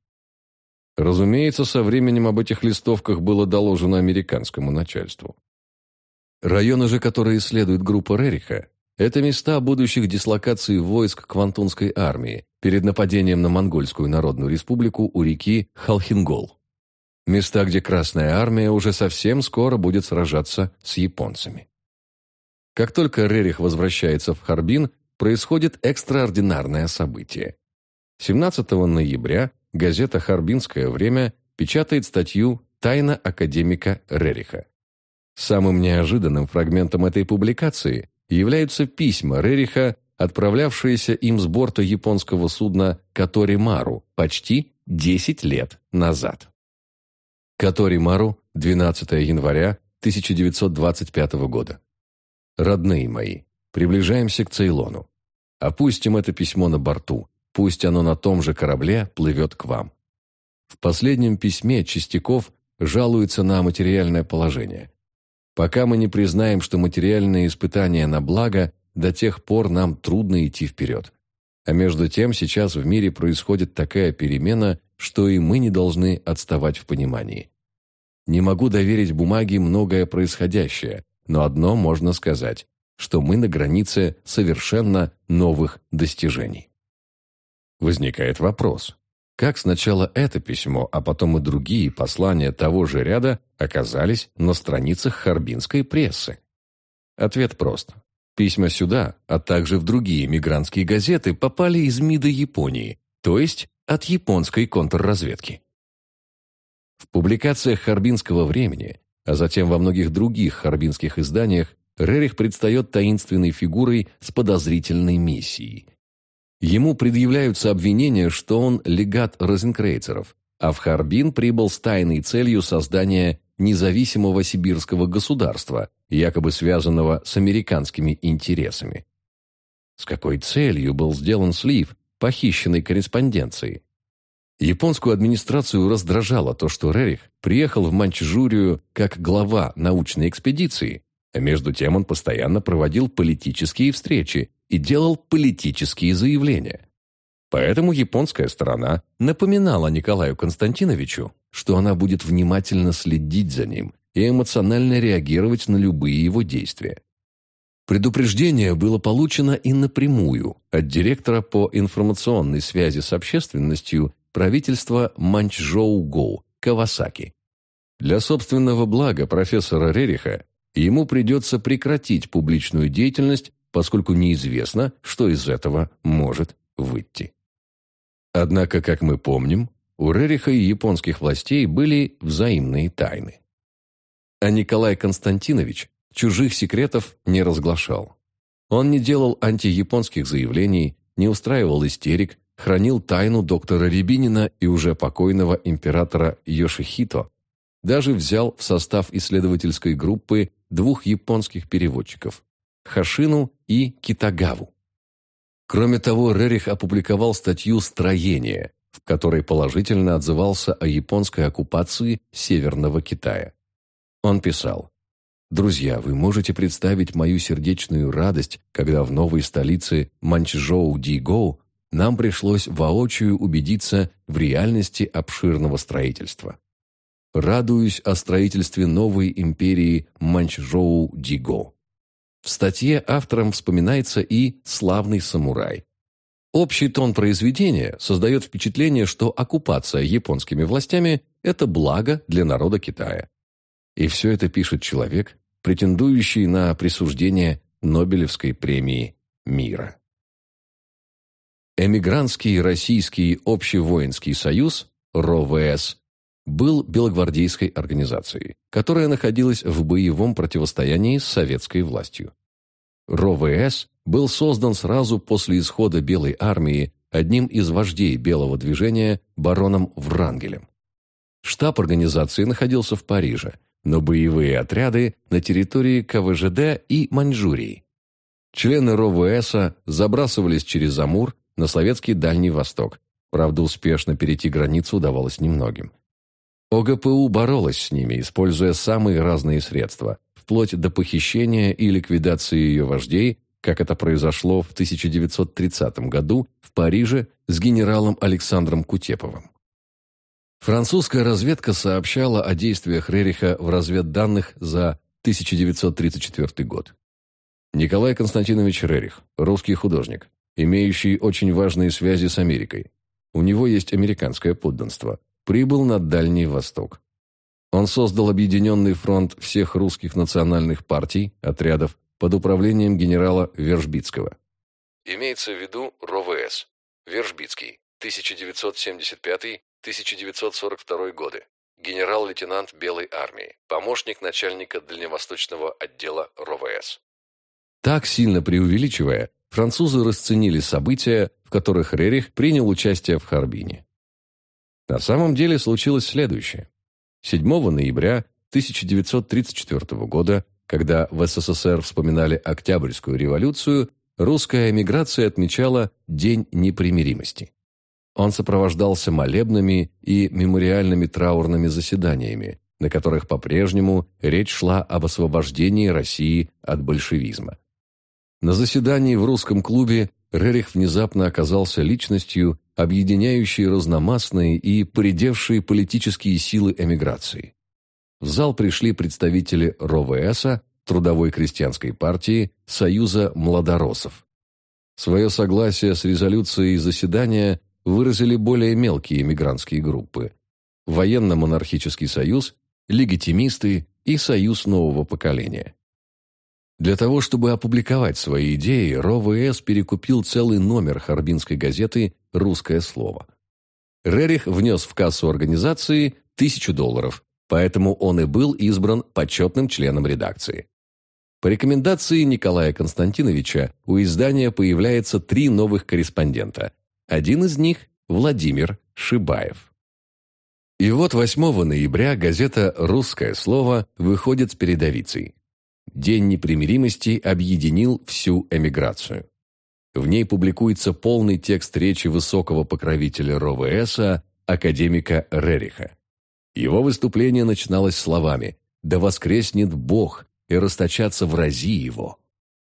Разумеется, со временем об этих листовках было доложено американскому начальству. Районы же, которые исследует группа Рериха, это места будущих дислокаций войск Квантунской армии перед нападением на Монгольскую Народную Республику у реки Халхингол. Места, где Красная Армия уже совсем скоро будет сражаться с японцами. Как только Рерих возвращается в Харбин, происходит экстраординарное событие. 17 ноября газета «Харбинское время» печатает статью «Тайна академика Рериха». Самым неожиданным фрагментом этой публикации являются письма Рериха, отправлявшиеся им с борта японского судна Катори Мару почти 10 лет назад. Катори Мару, 12 января 1925 года. Родные мои, приближаемся к Цейлону. Опустим это письмо на борту, пусть оно на том же корабле плывет к вам. В последнем письме Чистяков жалуется на материальное положение. Пока мы не признаем, что материальные испытания на благо, до тех пор нам трудно идти вперед. А между тем сейчас в мире происходит такая перемена, что и мы не должны отставать в понимании. Не могу доверить бумаге многое происходящее, но одно можно сказать, что мы на границе совершенно новых достижений. Возникает вопрос, как сначала это письмо, а потом и другие послания того же ряда оказались на страницах харбинской прессы? Ответ прост. Письма сюда, а также в другие мигрантские газеты попали из МИДа Японии, то есть от японской контрразведки. В публикациях Харбинского времени, а затем во многих других харбинских изданиях, Рерих предстает таинственной фигурой с подозрительной миссией. Ему предъявляются обвинения, что он легат розенкрейцеров, а в Харбин прибыл с тайной целью создания независимого сибирского государства, якобы связанного с американскими интересами. С какой целью был сделан слив похищенной корреспонденции? Японскую администрацию раздражало то, что Рерих приехал в Маньчжурию как глава научной экспедиции, а между тем он постоянно проводил политические встречи и делал политические заявления. Поэтому японская сторона напоминала Николаю Константиновичу, что она будет внимательно следить за ним и эмоционально реагировать на любые его действия. Предупреждение было получено и напрямую от директора по информационной связи с общественностью правительства Манчжоу-Гоу, Кавасаки. Для собственного блага профессора Рериха ему придется прекратить публичную деятельность, поскольку неизвестно, что из этого может выйти. Однако, как мы помним, у Рериха и японских властей были взаимные тайны. А Николай Константинович чужих секретов не разглашал. Он не делал антияпонских заявлений, не устраивал истерик, хранил тайну доктора Рябинина и уже покойного императора Йошихито, даже взял в состав исследовательской группы двух японских переводчиков – Хашину и Китагаву. Кроме того, Рерих опубликовал статью «Строение», в которой положительно отзывался о японской оккупации Северного Китая. Он писал Друзья, вы можете представить мою сердечную радость, когда в новой столице Манчжоу-Ди-Гоу нам пришлось воочию убедиться в реальности обширного строительства. Радуюсь о строительстве новой империи Манчжоу-Диго. В статье автором вспоминается и «Славный самурай». Общий тон произведения создает впечатление, что оккупация японскими властями – это благо для народа Китая. И все это пишет человек, претендующий на присуждение Нобелевской премии мира. Эмигрантский Российский общевоинский союз, РОВС, был белогвардейской организацией, которая находилась в боевом противостоянии с советской властью. РОВС был создан сразу после исхода Белой армии одним из вождей белого движения бароном Врангелем. Штаб организации находился в Париже, но боевые отряды на территории КВЖД и Маньчжурии. Члены РОВСа забрасывались через Амур на советский Дальний Восток. Правда, успешно перейти границу удавалось немногим. ОГПУ боролась с ними, используя самые разные средства, вплоть до похищения и ликвидации ее вождей, как это произошло в 1930 году в Париже с генералом Александром Кутеповым. Французская разведка сообщала о действиях Рериха в разведданных за 1934 год. Николай Константинович Рерих, русский художник, имеющий очень важные связи с Америкой. У него есть американское подданство. Прибыл на Дальний Восток. Он создал объединенный фронт всех русских национальных партий, отрядов, под управлением генерала Вержбицкого. Имеется в виду РОВС. Вержбицкий, 1975 1942 годы. Генерал-лейтенант Белой армии, помощник начальника дальневосточного отдела РОВС. Так сильно преувеличивая, французы расценили события, в которых Рерих принял участие в Харбине. На самом деле случилось следующее. 7 ноября 1934 года, когда в СССР вспоминали Октябрьскую революцию, русская эмиграция отмечала День непримиримости. Он сопровождался молебными и мемориальными траурными заседаниями, на которых по-прежнему речь шла об освобождении России от большевизма. На заседании в русском клубе Рерих внезапно оказался личностью, объединяющей разномастные и поредевшие политические силы эмиграции. В зал пришли представители РОВСа, Трудовой крестьянской партии, Союза младоросов. Свое согласие с резолюцией заседания выразили более мелкие эмигрантские группы – Военно-монархический союз, легитимисты и Союз нового поколения. Для того, чтобы опубликовать свои идеи, РОВС перекупил целый номер харбинской газеты «Русское слово». Рерих внес в кассу организации тысячу долларов, поэтому он и был избран почетным членом редакции. По рекомендации Николая Константиновича у издания появляется три новых корреспондента. Один из них – Владимир Шибаев. И вот 8 ноября газета «Русское слово» выходит с передовицей. День непримиримости объединил всю эмиграцию. В ней публикуется полный текст речи высокого покровителя РОВСа, академика Рериха. Его выступление начиналось словами «Да воскреснет Бог и расточаться в рази его».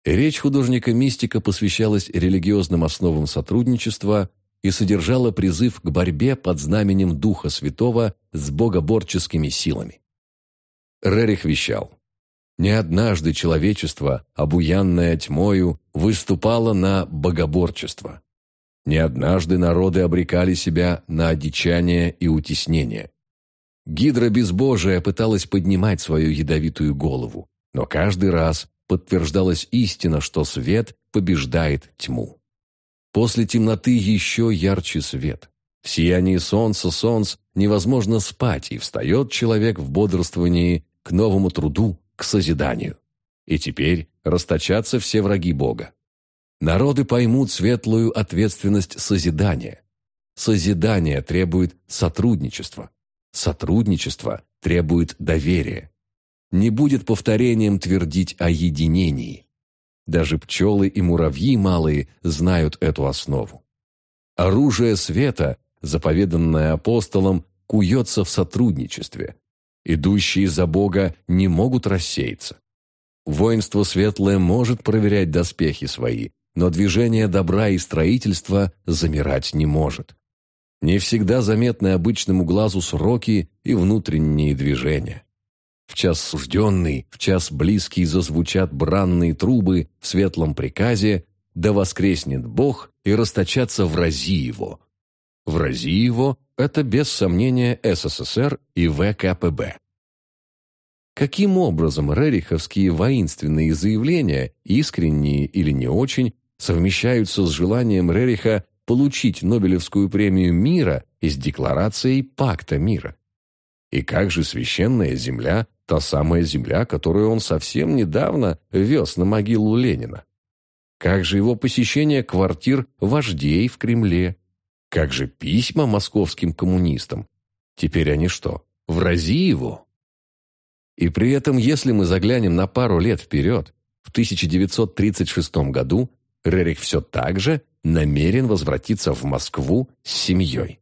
Речь художника-мистика посвящалась религиозным основам сотрудничества и содержала призыв к борьбе под знаменем Духа Святого с богоборческими силами. Рерих вещал не однажды человечество, обуянное тьмою, выступало на богоборчество. Не однажды народы обрекали себя на одичание и утеснение. Гидра безбожия пыталась поднимать свою ядовитую голову, но каждый раз подтверждалась истина, что свет побеждает тьму. После темноты еще ярче свет. В сиянии солнца солнц невозможно спать, и встает человек в бодрствовании к новому труду, к созиданию. И теперь расточатся все враги Бога. Народы поймут светлую ответственность созидания. Созидание требует сотрудничества. Сотрудничество требует доверия. Не будет повторением твердить о единении. Даже пчелы и муравьи малые знают эту основу. Оружие света, заповеданное апостолом, куется в сотрудничестве. Идущие за Бога не могут рассеяться. Воинство светлое может проверять доспехи свои, но движение добра и строительства замирать не может. Не всегда заметны обычному глазу сроки и внутренние движения. В час сужденный, в час близкий зазвучат бранные трубы в светлом приказе, да воскреснет Бог и расточатся врази его. Врази его – это без сомнения СССР и ВКПБ. Каким образом рериховские воинственные заявления, искренние или не очень, совмещаются с желанием Рериха получить Нобелевскую премию мира из декларацией Пакта мира? И как же священная земля, та самая земля, которую он совсем недавно вез на могилу Ленина? Как же его посещение квартир вождей в Кремле? Как же письма московским коммунистам? Теперь они что, врази его? И при этом, если мы заглянем на пару лет вперед, в 1936 году Рерих все так же намерен возвратиться в Москву с семьей.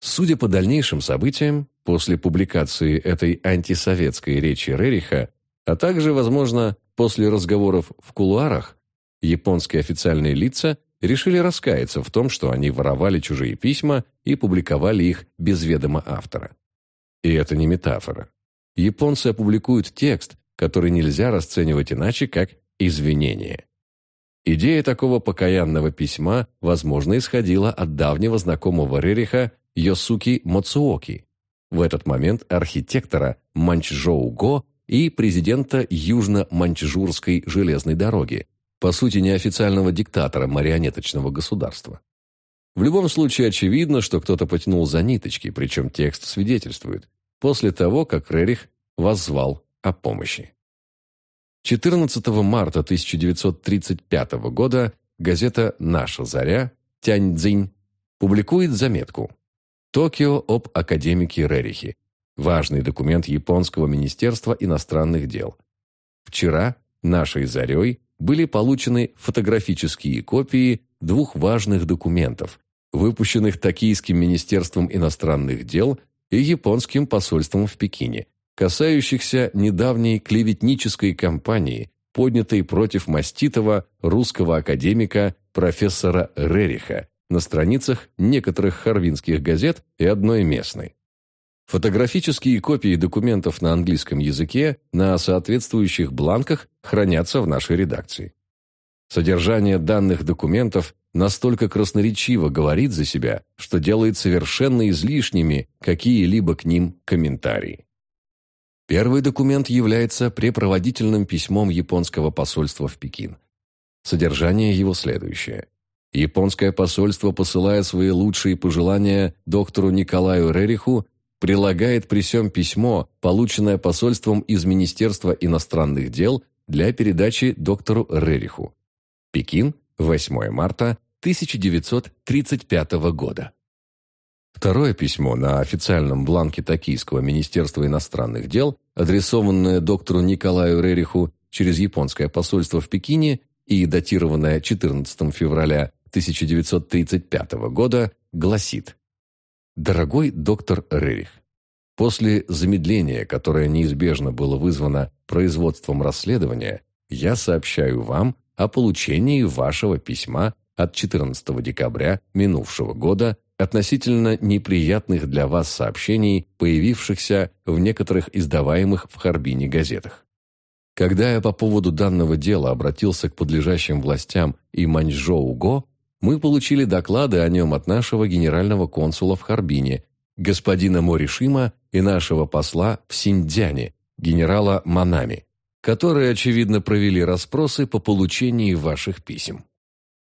Судя по дальнейшим событиям, после публикации этой антисоветской речи Рериха, а также, возможно, после разговоров в кулуарах, японские официальные лица решили раскаяться в том, что они воровали чужие письма и публиковали их без ведома автора. И это не метафора. Японцы опубликуют текст, который нельзя расценивать иначе, как извинение. Идея такого покаянного письма, возможно, исходила от давнего знакомого Рериха Йосуки Моцуоки, в этот момент архитектора Манчжоу Го и президента Южно-Манчжурской железной дороги, по сути неофициального диктатора марионеточного государства. В любом случае очевидно, что кто-то потянул за ниточки, причем текст свидетельствует, после того, как Рерих воззвал о помощи. 14 марта 1935 года газета «Наша заря» Тяньцзинь публикует заметку «Токио об академике Рерихе. Важный документ Японского министерства иностранных дел. Вчера нашей зарей были получены фотографические копии двух важных документов, выпущенных Токийским министерством иностранных дел и японским посольством в Пекине, касающихся недавней клеветнической кампании, поднятой против маститого русского академика профессора Рериха на страницах некоторых харвинских газет и одной местной. Фотографические копии документов на английском языке на соответствующих бланках хранятся в нашей редакции. Содержание данных документов настолько красноречиво говорит за себя, что делает совершенно излишними какие-либо к ним комментарии. Первый документ является препроводительным письмом японского посольства в Пекин. Содержание его следующее. Японское посольство, посылая свои лучшие пожелания доктору Николаю Рериху, прилагает при всем письмо, полученное посольством из Министерства иностранных дел для передачи доктору Рериху. Пекин, 8 марта 1935 года. Второе письмо на официальном бланке Токийского Министерства иностранных дел, адресованное доктору Николаю Рериху через японское посольство в Пекине и датированное 14 февраля 1935 года, гласит «Дорогой доктор Рерих, после замедления, которое неизбежно было вызвано производством расследования, я сообщаю вам о получении вашего письма от 14 декабря минувшего года относительно неприятных для вас сообщений, появившихся в некоторых издаваемых в Харбине газетах. Когда я по поводу данного дела обратился к подлежащим властям и Маньчжоу-Го, мы получили доклады о нем от нашего генерального консула в Харбине, господина Моришима и нашего посла в Синьцзяне, генерала Манами, которые, очевидно, провели расспросы по получении ваших писем.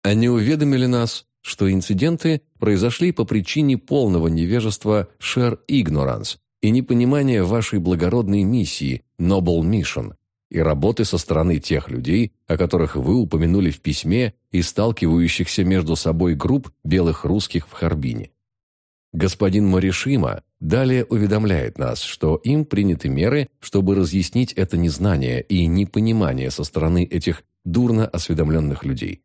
Они уведомили нас, что инциденты произошли по причине полного невежества share ignorance и непонимания вашей благородной миссии Noble Mission и работы со стороны тех людей, о которых вы упомянули в письме и сталкивающихся между собой групп белых русских в Харбине. Господин Моришима далее уведомляет нас, что им приняты меры, чтобы разъяснить это незнание и непонимание со стороны этих дурно осведомленных людей.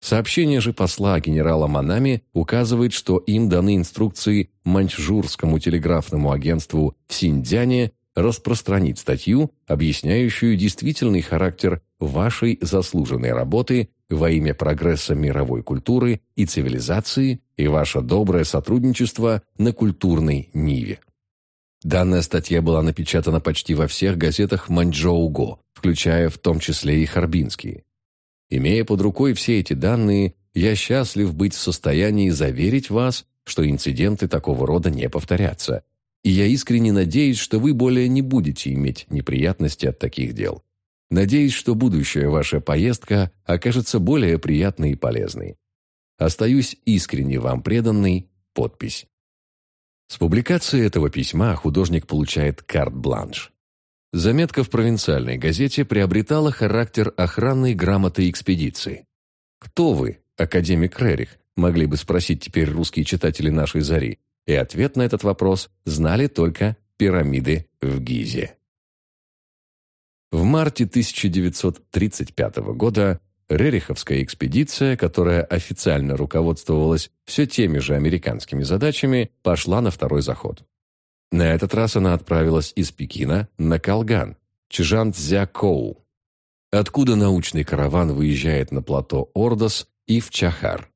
Сообщение же посла генерала Манами указывает, что им даны инструкции Маньчжурскому телеграфному агентству в Синьцзяне распространить статью, объясняющую действительный характер вашей заслуженной работы во имя прогресса мировой культуры и цивилизации и ваше доброе сотрудничество на культурной ниве. Данная статья была напечатана почти во всех газетах Маньчжоу-Го, включая в том числе и харбинские. Имея под рукой все эти данные, я счастлив быть в состоянии заверить вас, что инциденты такого рода не повторятся. И я искренне надеюсь, что вы более не будете иметь неприятности от таких дел. Надеюсь, что будущая ваша поездка окажется более приятной и полезной. Остаюсь искренне вам преданный. Подпись. С публикацией этого письма художник получает карт-бланш. Заметка в провинциальной газете приобретала характер охранной грамоты экспедиции. «Кто вы, академик Рерих?» могли бы спросить теперь русские читатели нашей «Зари», и ответ на этот вопрос знали только пирамиды в Гизе. В марте 1935 года Рериховская экспедиция, которая официально руководствовалась все теми же американскими задачами, пошла на второй заход. На этот раз она отправилась из Пекина на Калган, Чжанцзякоу, откуда научный караван выезжает на плато Ордос и в Чахар.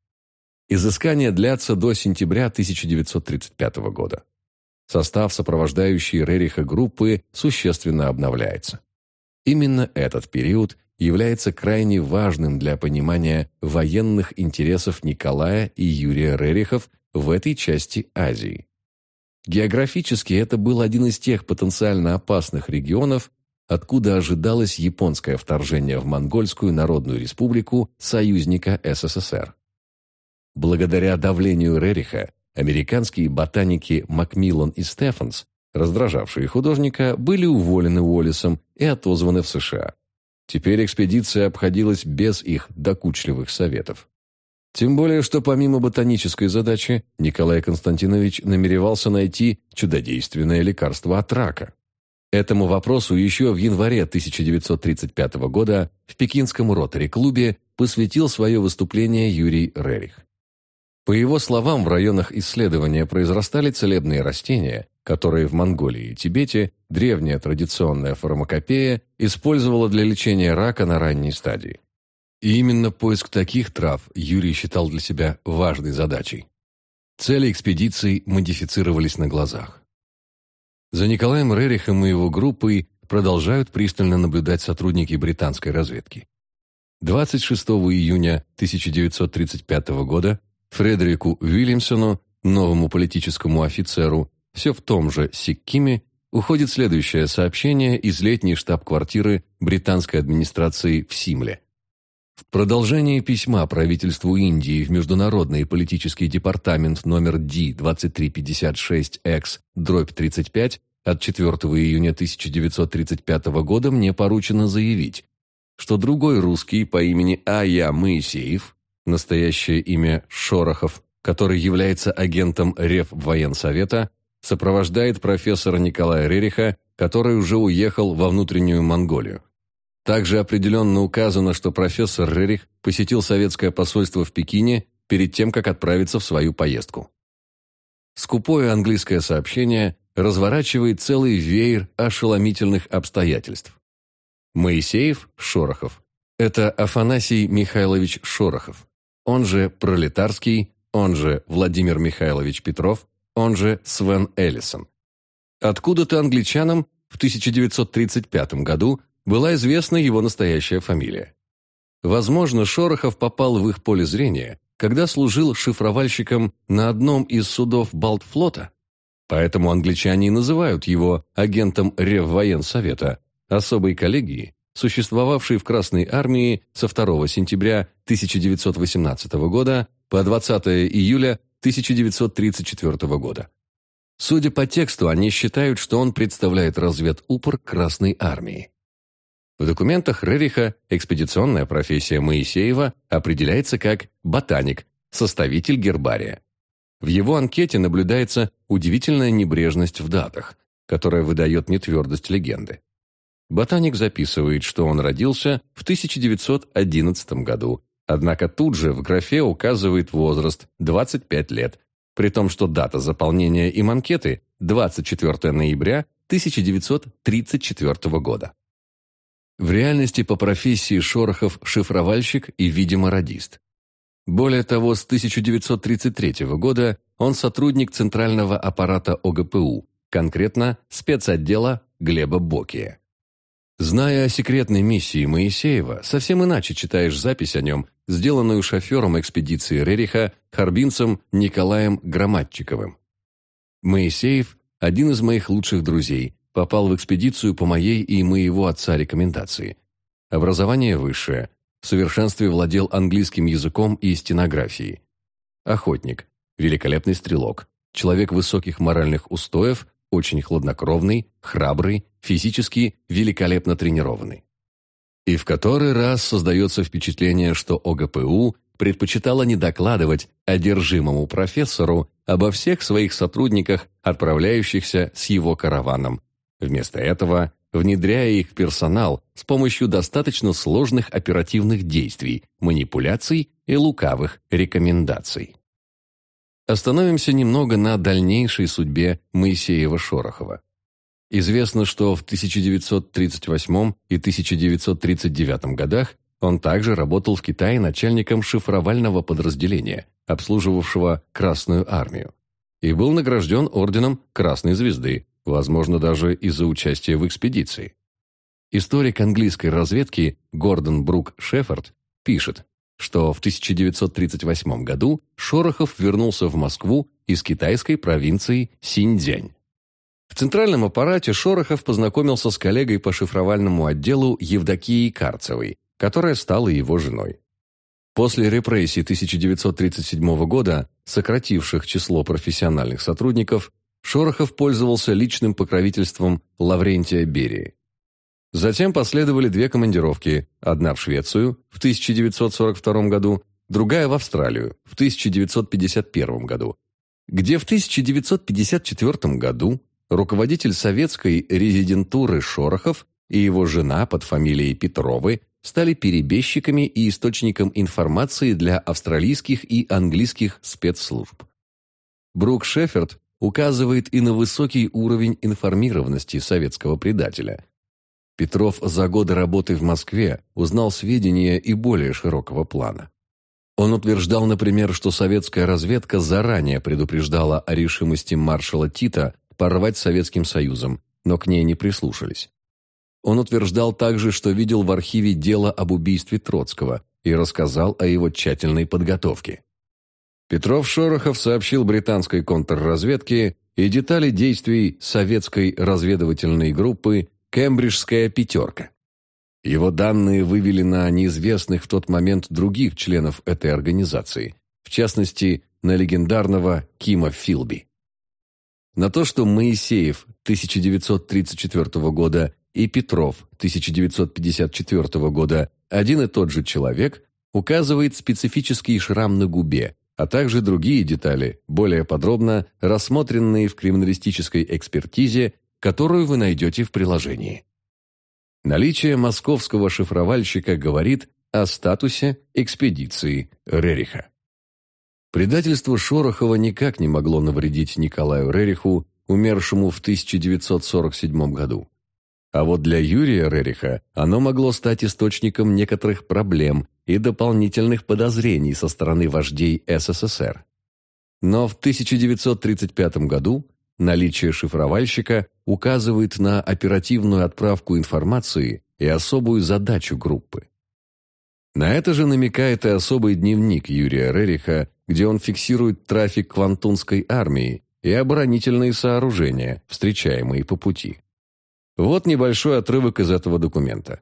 Изыскания длятся до сентября 1935 года. Состав сопровождающей Рериха группы существенно обновляется. Именно этот период является крайне важным для понимания военных интересов Николая и Юрия Рерихов в этой части Азии. Географически это был один из тех потенциально опасных регионов, откуда ожидалось японское вторжение в Монгольскую Народную Республику союзника СССР. Благодаря давлению Рериха, американские ботаники Макмиллан и Стефанс, раздражавшие художника, были уволены Уоллесом и отозваны в США. Теперь экспедиция обходилась без их докучливых советов. Тем более, что помимо ботанической задачи, Николай Константинович намеревался найти чудодейственное лекарство от рака. Этому вопросу еще в январе 1935 года в пекинском ротари-клубе посвятил свое выступление Юрий Рерих. По его словам, в районах исследования произрастали целебные растения, которые в Монголии и Тибете древняя традиционная фармакопея использовала для лечения рака на ранней стадии. И именно поиск таких трав Юрий считал для себя важной задачей. Цели экспедиции модифицировались на глазах. За Николаем Рерихом и его группой продолжают пристально наблюдать сотрудники британской разведки. 26 июня 1935 года Фредерику Уильямсону, новому политическому офицеру, все в том же Сиккиме, уходит следующее сообщение из летней штаб-квартиры британской администрации в Симле. В продолжении письма правительству Индии в Международный политический департамент номер D2356X, дробь 35, от 4 июня 1935 года мне поручено заявить, что другой русский по имени Ая Моисеев, настоящее имя Шорохов, который является агентом Реввоенсовета, сопровождает профессора Николая Рериха, который уже уехал во внутреннюю Монголию. Также определенно указано, что профессор Рерих посетил советское посольство в Пекине перед тем, как отправиться в свою поездку. Скупое английское сообщение разворачивает целый веер ошеломительных обстоятельств. Моисеев Шорохов – это Афанасий Михайлович Шорохов, он же Пролетарский, он же Владимир Михайлович Петров, он же Свен Эллисон. Откуда-то англичанам в 1935 году была известна его настоящая фамилия. Возможно, Шорохов попал в их поле зрения, когда служил шифровальщиком на одном из судов Балтфлота, поэтому англичане и называют его агентом Реввоенсовета, особой коллегии, существовавшей в Красной армии со 2 сентября 1918 года по 20 июля 1934 года. Судя по тексту, они считают, что он представляет разведупор Красной армии. В документах Рериха экспедиционная профессия Моисеева определяется как ботаник, составитель гербария. В его анкете наблюдается удивительная небрежность в датах, которая выдает нетвердость легенды. Ботаник записывает, что он родился в 1911 году, однако тут же в графе указывает возраст 25 лет, при том, что дата заполнения им анкеты 24 ноября 1934 года. В реальности по профессии Шорохов шифровальщик и, видимо, радист. Более того, с 1933 года он сотрудник центрального аппарата ОГПУ, конкретно спецотдела Глеба Бокия. Зная о секретной миссии Моисеева, совсем иначе читаешь запись о нем, сделанную шофером экспедиции Рериха, харбинцем Николаем Громадчиковым. Моисеев – один из моих лучших друзей, попал в экспедицию по моей и моего отца рекомендации. Образование высшее, в совершенстве владел английским языком и стенографией. Охотник, великолепный стрелок, человек высоких моральных устоев, очень хладнокровный, храбрый, физически великолепно тренированный. И в который раз создается впечатление, что ОГПУ предпочитала не докладывать одержимому профессору обо всех своих сотрудниках, отправляющихся с его караваном, Вместо этого внедряя их в персонал с помощью достаточно сложных оперативных действий, манипуляций и лукавых рекомендаций. Остановимся немного на дальнейшей судьбе Моисеева-Шорохова. Известно, что в 1938 и 1939 годах он также работал в Китае начальником шифровального подразделения, обслуживавшего Красную армию, и был награжден орденом Красной звезды возможно, даже из-за участия в экспедиции. Историк английской разведки Гордон Брук Шеффорд пишет, что в 1938 году Шорохов вернулся в Москву из китайской провинции Синьцзянь. В центральном аппарате Шорохов познакомился с коллегой по шифровальному отделу Евдокией Карцевой, которая стала его женой. После репрессий 1937 года, сокративших число профессиональных сотрудников, Шорохов пользовался личным покровительством Лаврентия Берии. Затем последовали две командировки, одна в Швецию в 1942 году, другая в Австралию в 1951 году, где в 1954 году руководитель советской резидентуры Шорохов и его жена под фамилией Петровы стали перебежчиками и источником информации для австралийских и английских спецслужб. Брук Шеффорд указывает и на высокий уровень информированности советского предателя. Петров за годы работы в Москве узнал сведения и более широкого плана. Он утверждал, например, что советская разведка заранее предупреждала о решимости маршала Тита порвать с Советским Союзом, но к ней не прислушались. Он утверждал также, что видел в архиве дело об убийстве Троцкого и рассказал о его тщательной подготовке. Петров-Шорохов сообщил британской контрразведке и детали действий советской разведывательной группы «Кембриджская пятерка». Его данные вывели на неизвестных в тот момент других членов этой организации, в частности, на легендарного Кима Филби. На то, что Моисеев 1934 года и Петров 1954 года один и тот же человек, указывает специфический шрам на губе, а также другие детали, более подробно рассмотренные в криминалистической экспертизе, которую вы найдете в приложении. Наличие московского шифровальщика говорит о статусе экспедиции Рериха. Предательство Шорохова никак не могло навредить Николаю Рериху, умершему в 1947 году. А вот для Юрия Рериха оно могло стать источником некоторых проблем и дополнительных подозрений со стороны вождей СССР. Но в 1935 году наличие шифровальщика указывает на оперативную отправку информации и особую задачу группы. На это же намекает и особый дневник Юрия Рериха, где он фиксирует трафик Квантунской армии и оборонительные сооружения, встречаемые по пути. Вот небольшой отрывок из этого документа.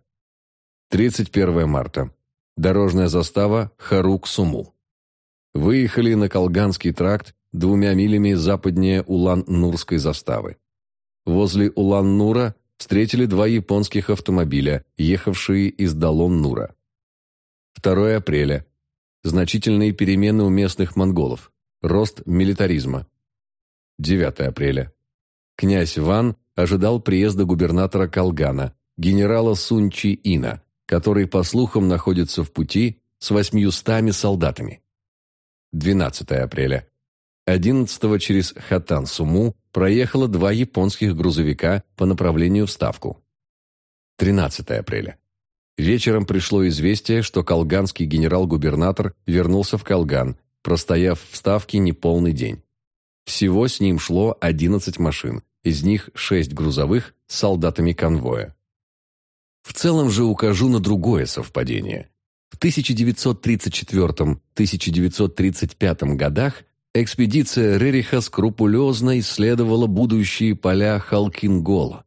31 марта. Дорожная застава Харук-Суму. Выехали на Колганский тракт двумя милями западнее Улан-Нурской заставы. Возле Улан-Нура встретили два японских автомобиля, ехавшие из Далон-Нура. 2 апреля. Значительные перемены у местных монголов. Рост милитаризма. 9 апреля. Князь Ван ожидал приезда губернатора Калгана, генерала Сунчи Ина, который, по слухам, находится в пути с восьмиюстами солдатами. 12 апреля. 11 через Хатан-Суму проехало два японских грузовика по направлению в Ставку. 13 апреля. Вечером пришло известие, что колганский генерал-губернатор вернулся в Колган, простояв в Ставке неполный день. Всего с ним шло 11 машин, из них шесть грузовых с солдатами конвоя. В целом же укажу на другое совпадение. В 1934-1935 годах экспедиция Рериха скрупулезно исследовала будущие поля Халкингола.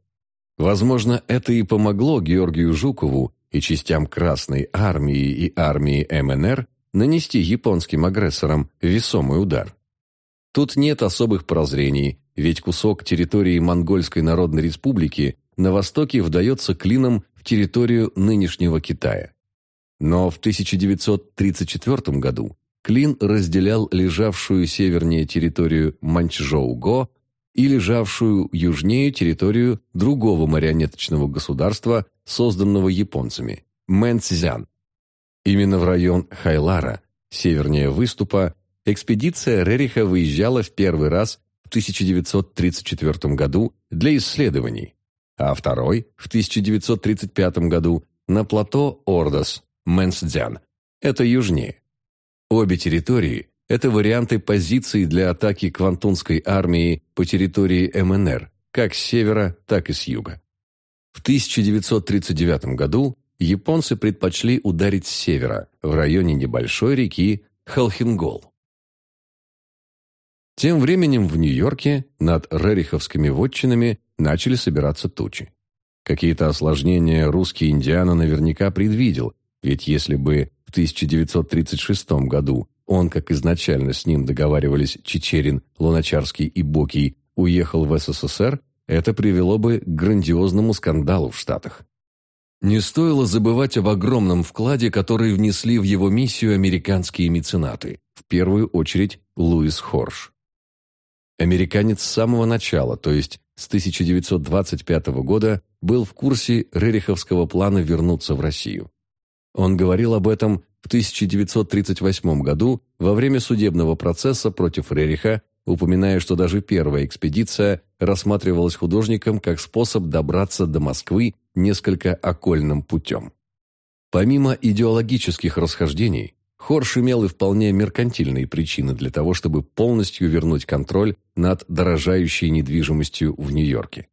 Возможно, это и помогло Георгию Жукову и частям Красной армии и армии МНР нанести японским агрессорам весомый удар. Тут нет особых прозрений, ведь кусок территории Монгольской Народной Республики на востоке вдается клином в территорию нынешнего Китая. Но в 1934 году клин разделял лежавшую севернее территорию Манчжоу-Го и лежавшую южнее территорию другого марионеточного государства, созданного японцами – Мэнцзян. Именно в район Хайлара, севернее выступа, экспедиция Рериха выезжала в первый раз в 1934 году для исследований, а второй в 1935 году на плато Ордос, Мэнсдзян. Это южнее. Обе территории – это варианты позиций для атаки Квантунской армии по территории МНР, как с севера, так и с юга. В 1939 году японцы предпочли ударить с севера, в районе небольшой реки Халхингол. Тем временем в Нью-Йорке над рериховскими вотчинами начали собираться тучи. Какие-то осложнения русский Индиана наверняка предвидел, ведь если бы в 1936 году он, как изначально с ним договаривались Чечерин, Луначарский и Бокий, уехал в СССР, это привело бы к грандиозному скандалу в Штатах. Не стоило забывать об огромном вкладе, который внесли в его миссию американские меценаты, в первую очередь Луис Хорш. Американец с самого начала, то есть с 1925 года, был в курсе Рериховского плана вернуться в Россию. Он говорил об этом в 1938 году во время судебного процесса против Рериха упоминая, что даже первая экспедиция рассматривалась художником как способ добраться до Москвы несколько окольным путем. Помимо идеологических расхождений, Хорш имел и вполне меркантильные причины для того, чтобы полностью вернуть контроль над дорожающей недвижимостью в Нью-Йорке.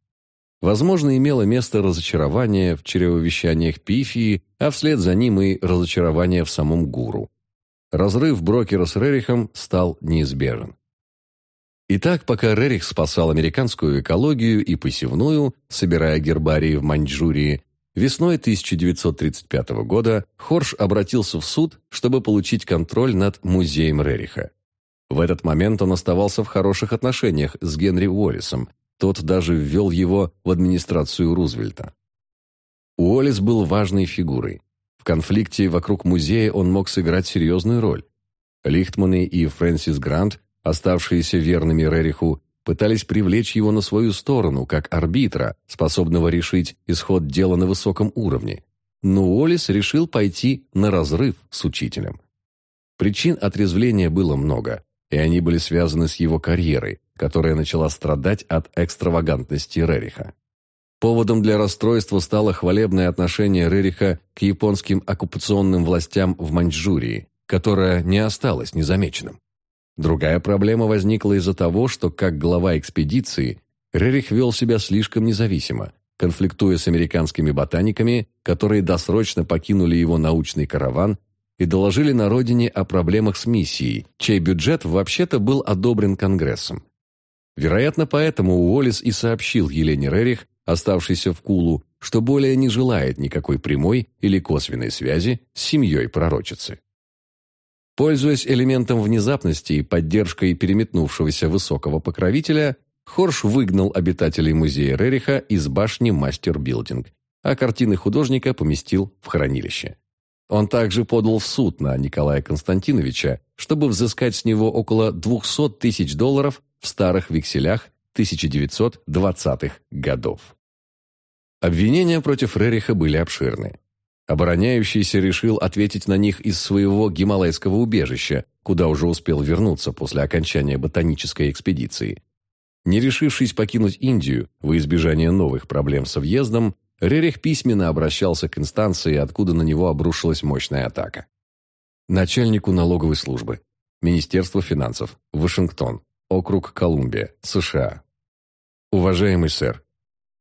Возможно, имело место разочарование в чревовещаниях Пифии, а вслед за ним и разочарование в самом гуру. Разрыв брокера с Рерихом стал неизбежен. Итак, пока Рерих спасал американскую экологию и посевную, собирая гербарии в Маньчжурии, весной 1935 года Хорш обратился в суд, чтобы получить контроль над музеем Рериха. В этот момент он оставался в хороших отношениях с Генри Уоллесом, тот даже ввел его в администрацию Рузвельта. Уоллес был важной фигурой. В конфликте вокруг музея он мог сыграть серьезную роль. Лихтманы и Фрэнсис Грант, оставшиеся верными Рериху, пытались привлечь его на свою сторону, как арбитра, способного решить исход дела на высоком уровне. Но Уоллес решил пойти на разрыв с учителем. Причин отрезвления было много, и они были связаны с его карьерой, которая начала страдать от экстравагантности Рериха. Поводом для расстройства стало хвалебное отношение Рериха к японским оккупационным властям в Маньчжурии, которое не осталось незамеченным. Другая проблема возникла из-за того, что как глава экспедиции Рерих вел себя слишком независимо, конфликтуя с американскими ботаниками, которые досрочно покинули его научный караван и доложили на родине о проблемах с миссией, чей бюджет вообще-то был одобрен Конгрессом. Вероятно, поэтому Уоллес и сообщил Елене Рерих, оставшейся в Кулу, что более не желает никакой прямой или косвенной связи с семьей пророчицы. Пользуясь элементом внезапности и поддержкой переметнувшегося высокого покровителя, Хорш выгнал обитателей музея Рериха из башни Мастер-Билдинг, а картины художника поместил в хранилище. Он также подал в суд на Николая Константиновича, чтобы взыскать с него около 200 тысяч долларов в старых векселях 1920-х годов. Обвинения против Рериха были обширны. Обороняющийся решил ответить на них из своего гималайского убежища, куда уже успел вернуться после окончания ботанической экспедиции. Не решившись покинуть Индию во избежание новых проблем со въездом, Рерих письменно обращался к инстанции, откуда на него обрушилась мощная атака. Начальнику налоговой службы. Министерство финансов. Вашингтон. Округ Колумбия, США. Уважаемый сэр,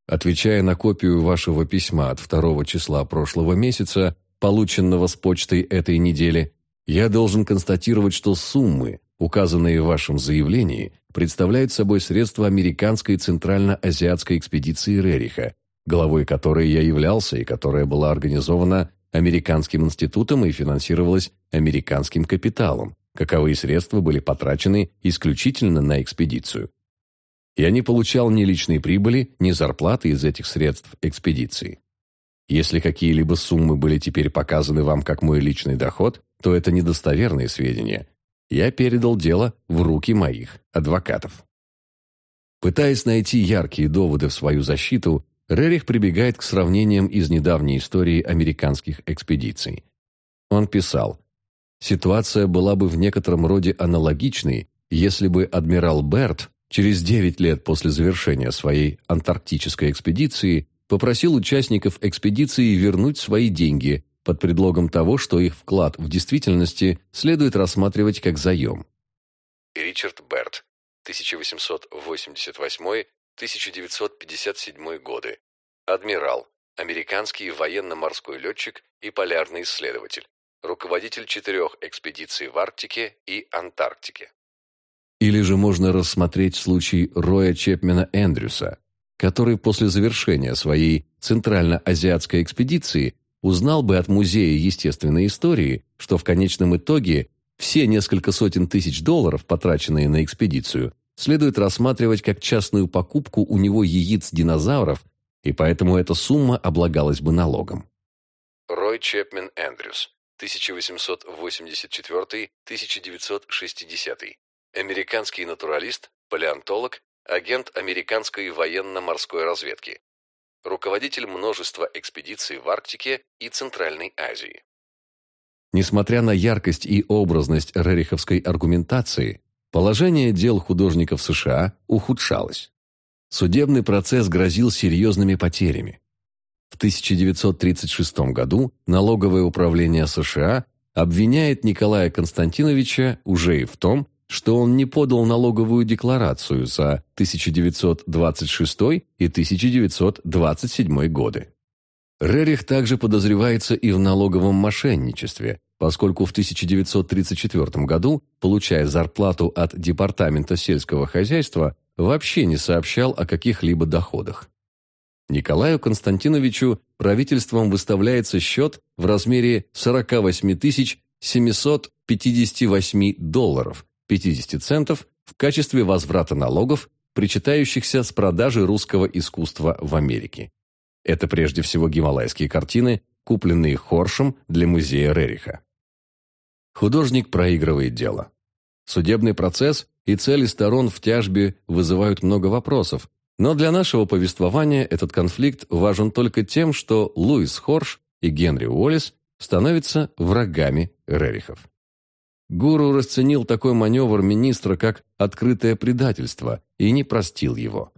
отвечая на копию вашего письма от 2 числа прошлого месяца, полученного с почтой этой недели, я должен констатировать, что суммы, указанные в вашем заявлении, представляют собой средства американской Центрально-Азиатской экспедиции Рериха, главой которой я являлся и которая была организована Американским институтом и финансировалась американским капиталом, каковые средства были потрачены исключительно на экспедицию. Я не получал ни личной прибыли, ни зарплаты из этих средств экспедиции. Если какие-либо суммы были теперь показаны вам как мой личный доход, то это недостоверные сведения. Я передал дело в руки моих адвокатов. Пытаясь найти яркие доводы в свою защиту, Рерих прибегает к сравнениям из недавней истории американских экспедиций. Он писал, Ситуация была бы в некотором роде аналогичной, если бы адмирал Берт через 9 лет после завершения своей антарктической экспедиции попросил участников экспедиции вернуть свои деньги под предлогом того, что их вклад в действительности следует рассматривать как заем. Ричард Берт, 1888-1957 годы. Адмирал, американский военно-морской летчик и полярный исследователь руководитель четырех экспедиций в Арктике и Антарктике. Или же можно рассмотреть случай Роя Чепмена Эндрюса, который после завершения своей Центрально-Азиатской экспедиции узнал бы от Музея естественной истории, что в конечном итоге все несколько сотен тысяч долларов, потраченные на экспедицию, следует рассматривать как частную покупку у него яиц динозавров, и поэтому эта сумма облагалась бы налогом. Рой Чепмен Эндрюс 1884-1960. Американский натуралист, палеонтолог, агент американской военно-морской разведки. Руководитель множества экспедиций в Арктике и Центральной Азии. Несмотря на яркость и образность рериховской аргументации, Положение дел художников США ухудшалось. Судебный процесс грозил серьезными потерями. В 1936 году налоговое управление США обвиняет Николая Константиновича уже и в том, что он не подал налоговую декларацию за 1926 и 1927 годы. Рерих также подозревается и в налоговом мошенничестве, поскольку в 1934 году, получая зарплату от Департамента сельского хозяйства, вообще не сообщал о каких-либо доходах. Николаю Константиновичу правительством выставляется счет в размере 48 758 долларов 50 центов в качестве возврата налогов, причитающихся с продажи русского искусства в Америке. Это прежде всего гималайские картины, купленные Хоршем для музея Рериха. Художник проигрывает дело. Судебный процесс и цели сторон в тяжбе вызывают много вопросов, но для нашего повествования этот конфликт важен только тем, что Луис Хорш и Генри Уоллес становятся врагами Рерихов. Гуру расценил такой маневр министра как открытое предательство и не простил его.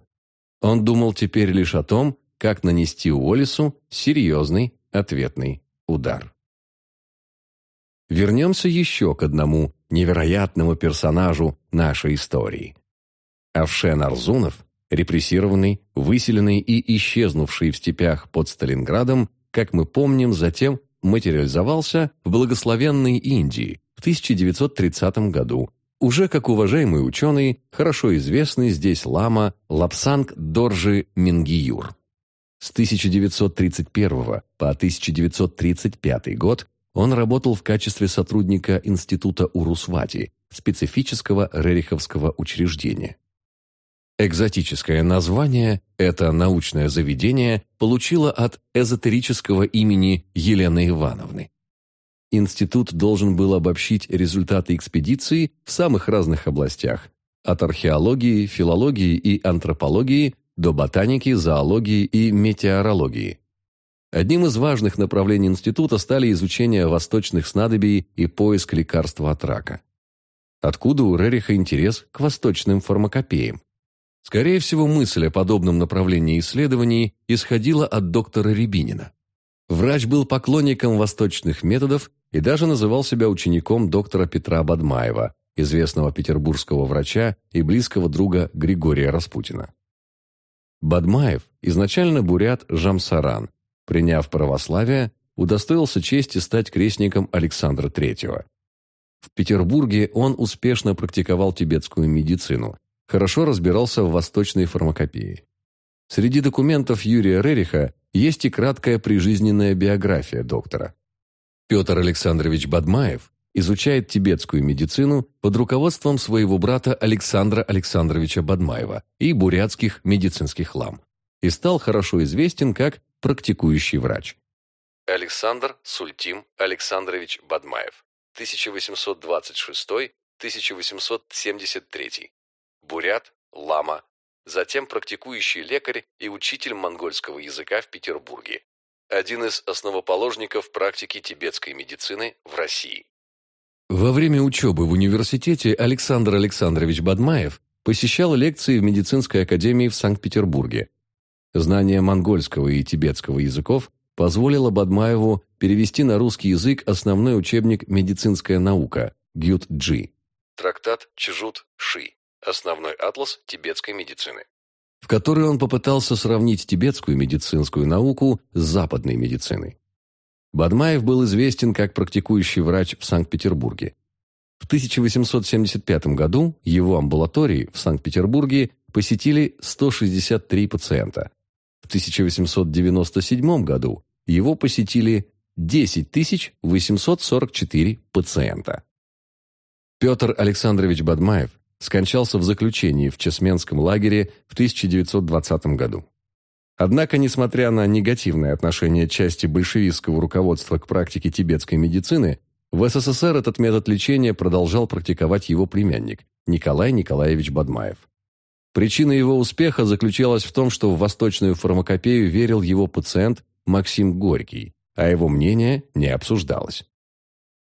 Он думал теперь лишь о том, как нанести Уоллесу серьезный ответный удар. Вернемся еще к одному невероятному персонажу нашей истории. Авшен Арзунов, репрессированный, выселенный и исчезнувший в степях под Сталинградом, как мы помним, затем материализовался в благословенной Индии в 1930 году, уже как уважаемый ученый, хорошо известный здесь лама Лапсанг Доржи Мингиюр. С 1931 по 1935 год он работал в качестве сотрудника Института Урусвати, специфического рериховского учреждения. Экзотическое название это научное заведение получило от эзотерического имени Елены Ивановны. Институт должен был обобщить результаты экспедиции в самых разных областях, от археологии, филологии и антропологии до ботаники, зоологии и метеорологии. Одним из важных направлений института стали изучение восточных снадобий и поиск лекарства от рака. Откуда у Рериха интерес к восточным фармакопеям? Скорее всего, мысль о подобном направлении исследований исходила от доктора Рябинина. Врач был поклонником восточных методов и даже называл себя учеником доктора Петра Бадмаева, известного петербургского врача и близкого друга Григория Распутина. Бадмаев, изначально бурят Жамсаран, приняв православие, удостоился чести стать крестником Александра III. В Петербурге он успешно практиковал тибетскую медицину, хорошо разбирался в восточной фармакопее. Среди документов Юрия Рериха есть и краткая прижизненная биография доктора. Петр Александрович Бадмаев изучает тибетскую медицину под руководством своего брата Александра Александровича Бадмаева и бурятских медицинских лам и стал хорошо известен как практикующий врач. Александр Сультим Александрович Бадмаев, 1826-1873. Бурят, лама, затем практикующий лекарь и учитель монгольского языка в Петербурге. Один из основоположников практики тибетской медицины в России. Во время учебы в университете Александр Александрович Бадмаев посещал лекции в медицинской академии в Санкт-Петербурге. Знание монгольского и тибетского языков позволило Бадмаеву перевести на русский язык основной учебник «Медицинская наука» Гют-Джи. Трактат Чжут-Ши. Основной атлас тибетской медицины. В который он попытался сравнить тибетскую медицинскую науку с западной медициной. Бадмаев был известен как практикующий врач в Санкт-Петербурге. В 1875 году его амбулатории в Санкт-Петербурге посетили 163 пациента. В 1897 году его посетили 10 844 пациента. Петр Александрович Бадмаев скончался в заключении в Чесменском лагере в 1920 году. Однако, несмотря на негативное отношение части большевистского руководства к практике тибетской медицины, в СССР этот метод лечения продолжал практиковать его племянник Николай Николаевич Бадмаев. Причина его успеха заключалась в том, что в восточную фармакопею верил его пациент Максим Горький, а его мнение не обсуждалось.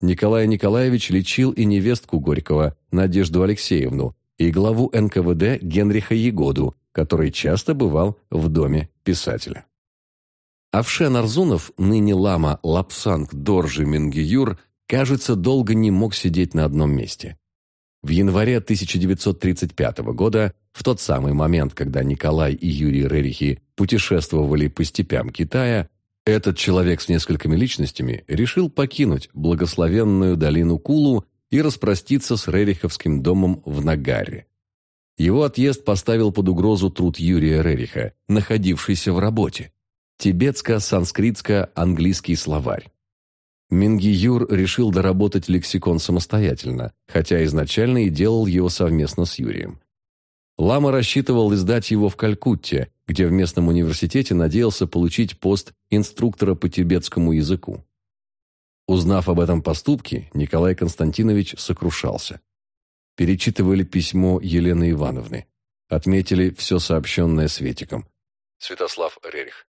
Николай Николаевич лечил и невестку Горького, Надежду Алексеевну, и главу НКВД Генриха Егоду, который часто бывал в доме писателя. Авшен Арзунов, ныне лама Лапсанг Доржи Мингиюр, кажется, долго не мог сидеть на одном месте. В январе 1935 года, в тот самый момент, когда Николай и Юрий Рерихи путешествовали по степям Китая, этот человек с несколькими личностями решил покинуть благословенную долину Кулу и распроститься с Рериховским домом в Нагаре. Его отъезд поставил под угрозу труд Юрия Рериха, находившийся в работе. Тибетско-санскритско-английский словарь. Мингиюр решил доработать лексикон самостоятельно, хотя изначально и делал его совместно с Юрием. Лама рассчитывал издать его в Калькутте, где в местном университете надеялся получить пост инструктора по тибетскому языку. Узнав об этом поступке, Николай Константинович сокрушался. Перечитывали письмо Елены Ивановны. Отметили все сообщенное Светиком. Святослав Рерих.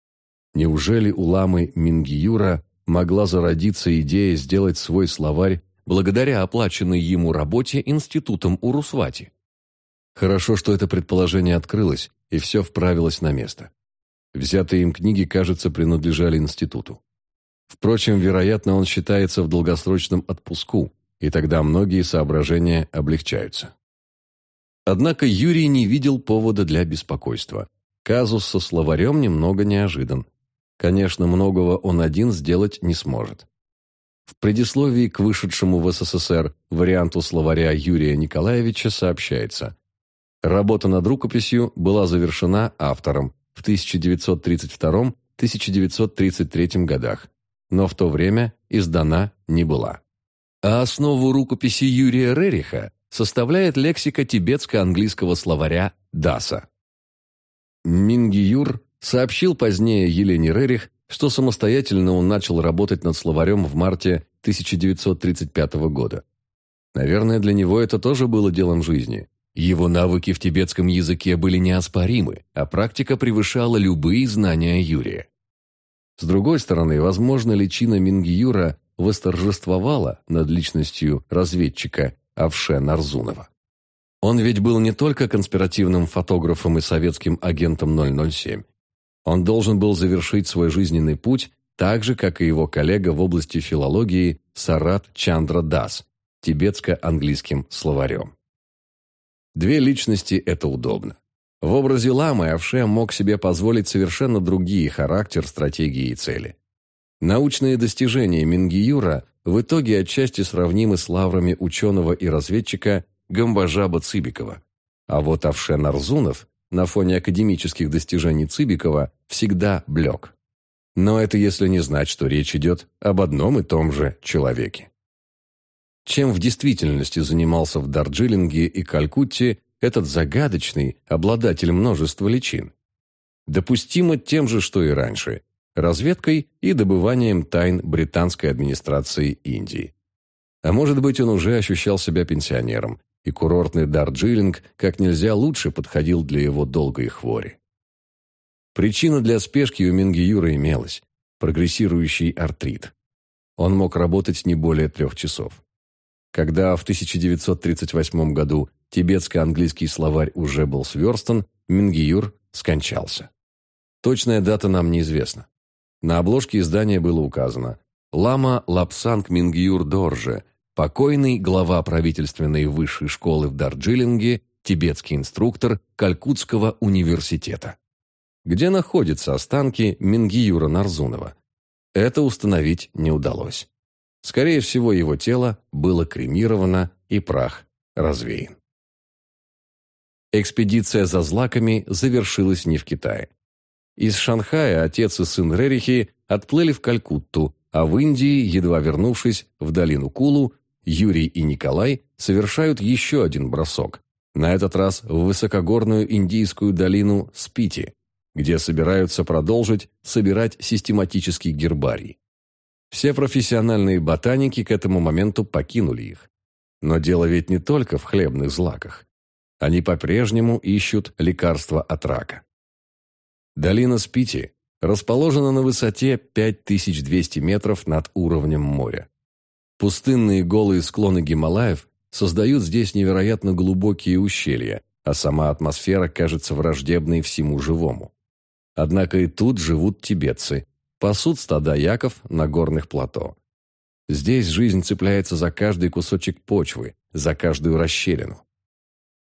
Неужели у ламы Мингиюра могла зародиться идея сделать свой словарь благодаря оплаченной ему работе институтом Урусвати? Хорошо, что это предположение открылось, и все вправилось на место. Взятые им книги, кажется, принадлежали институту. Впрочем, вероятно, он считается в долгосрочном отпуску, и тогда многие соображения облегчаются. Однако Юрий не видел повода для беспокойства. Казус со словарем немного неожидан. Конечно, многого он один сделать не сможет. В предисловии к вышедшему в СССР варианту словаря Юрия Николаевича сообщается Работа над рукописью была завершена автором в 1932-1933 годах, но в то время издана не была. А основу рукописи Юрия Рериха составляет лексика тибетско-английского словаря Даса. Мингиюр сообщил позднее Елене Рерих, что самостоятельно он начал работать над словарем в марте 1935 года. Наверное, для него это тоже было делом жизни. Его навыки в тибетском языке были неоспоримы, а практика превышала любые знания Юрия. С другой стороны, возможно, личина Мингиюра восторжествовала над личностью разведчика Авше Нарзунова. Он ведь был не только конспиративным фотографом и советским агентом 007. Он должен был завершить свой жизненный путь так же, как и его коллега в области филологии Сарат Чандра Дас, тибетско-английским словарем. Две личности – это удобно. В образе ламы Авше мог себе позволить совершенно другие характер, стратегии и цели. Научные достижения Мингиюра в итоге отчасти сравнимы с лаврами ученого и разведчика Гамбажаба Цыбикова. А вот Авше Нарзунов на фоне академических достижений Цыбикова всегда блек. Но это если не знать, что речь идет об одном и том же человеке. Чем в действительности занимался в Дарджилинге и Калькутте этот загадочный обладатель множества личин? Допустимо тем же, что и раньше – разведкой и добыванием тайн британской администрации Индии. А может быть, он уже ощущал себя пенсионером, и курортный Дарджилинг как нельзя лучше подходил для его долгой хвори. Причина для спешки у Мингиюра имелась – прогрессирующий артрит. Он мог работать не более трех часов. Когда в 1938 году тибетско-английский словарь уже был сверстан, Мингиюр скончался. Точная дата нам неизвестна. На обложке издания было указано «Лама Лапсанг Мингиюр Дорже, покойный глава правительственной высшей школы в Дарджилинге, тибетский инструктор Калькутского университета». Где находятся останки Мингиюра Нарзунова? Это установить не удалось. Скорее всего, его тело было кремировано и прах развеян. Экспедиция за злаками завершилась не в Китае. Из Шанхая отец и сын Рерихи отплыли в Калькутту, а в Индии, едва вернувшись в долину Кулу, Юрий и Николай совершают еще один бросок, на этот раз в высокогорную индийскую долину Спити, где собираются продолжить собирать систематический гербарий. Все профессиональные ботаники к этому моменту покинули их. Но дело ведь не только в хлебных злаках. Они по-прежнему ищут лекарства от рака. Долина Спити расположена на высоте 5200 метров над уровнем моря. Пустынные голые склоны Гималаев создают здесь невероятно глубокие ущелья, а сама атмосфера кажется враждебной всему живому. Однако и тут живут тибетцы, пасут стада яков на горных плато. Здесь жизнь цепляется за каждый кусочек почвы, за каждую расщелину.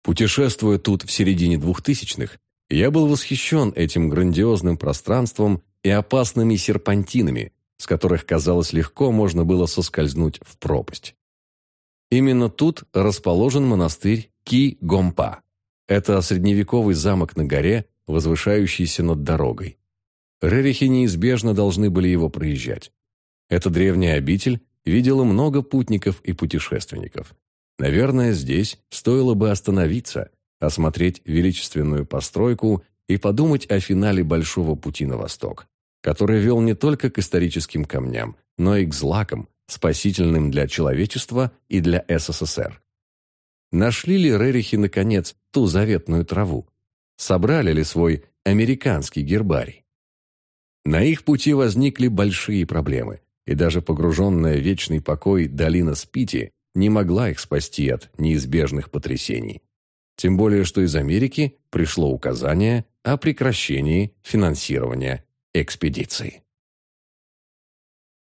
Путешествуя тут в середине двухтысячных, я был восхищен этим грандиозным пространством и опасными серпантинами, с которых, казалось, легко можно было соскользнуть в пропасть. Именно тут расположен монастырь Ки-Гомпа. Это средневековый замок на горе, возвышающийся над дорогой. Рерихи неизбежно должны были его проезжать. Эта древняя обитель видела много путников и путешественников. Наверное, здесь стоило бы остановиться, осмотреть величественную постройку и подумать о финале Большого пути на восток, который вел не только к историческим камням, но и к злакам, спасительным для человечества и для СССР. Нашли ли Рерихи, наконец, ту заветную траву? Собрали ли свой американский гербарий? На их пути возникли большие проблемы, и даже погруженная в вечный покой долина Спити не могла их спасти от неизбежных потрясений. Тем более, что из Америки пришло указание о прекращении финансирования экспедиции.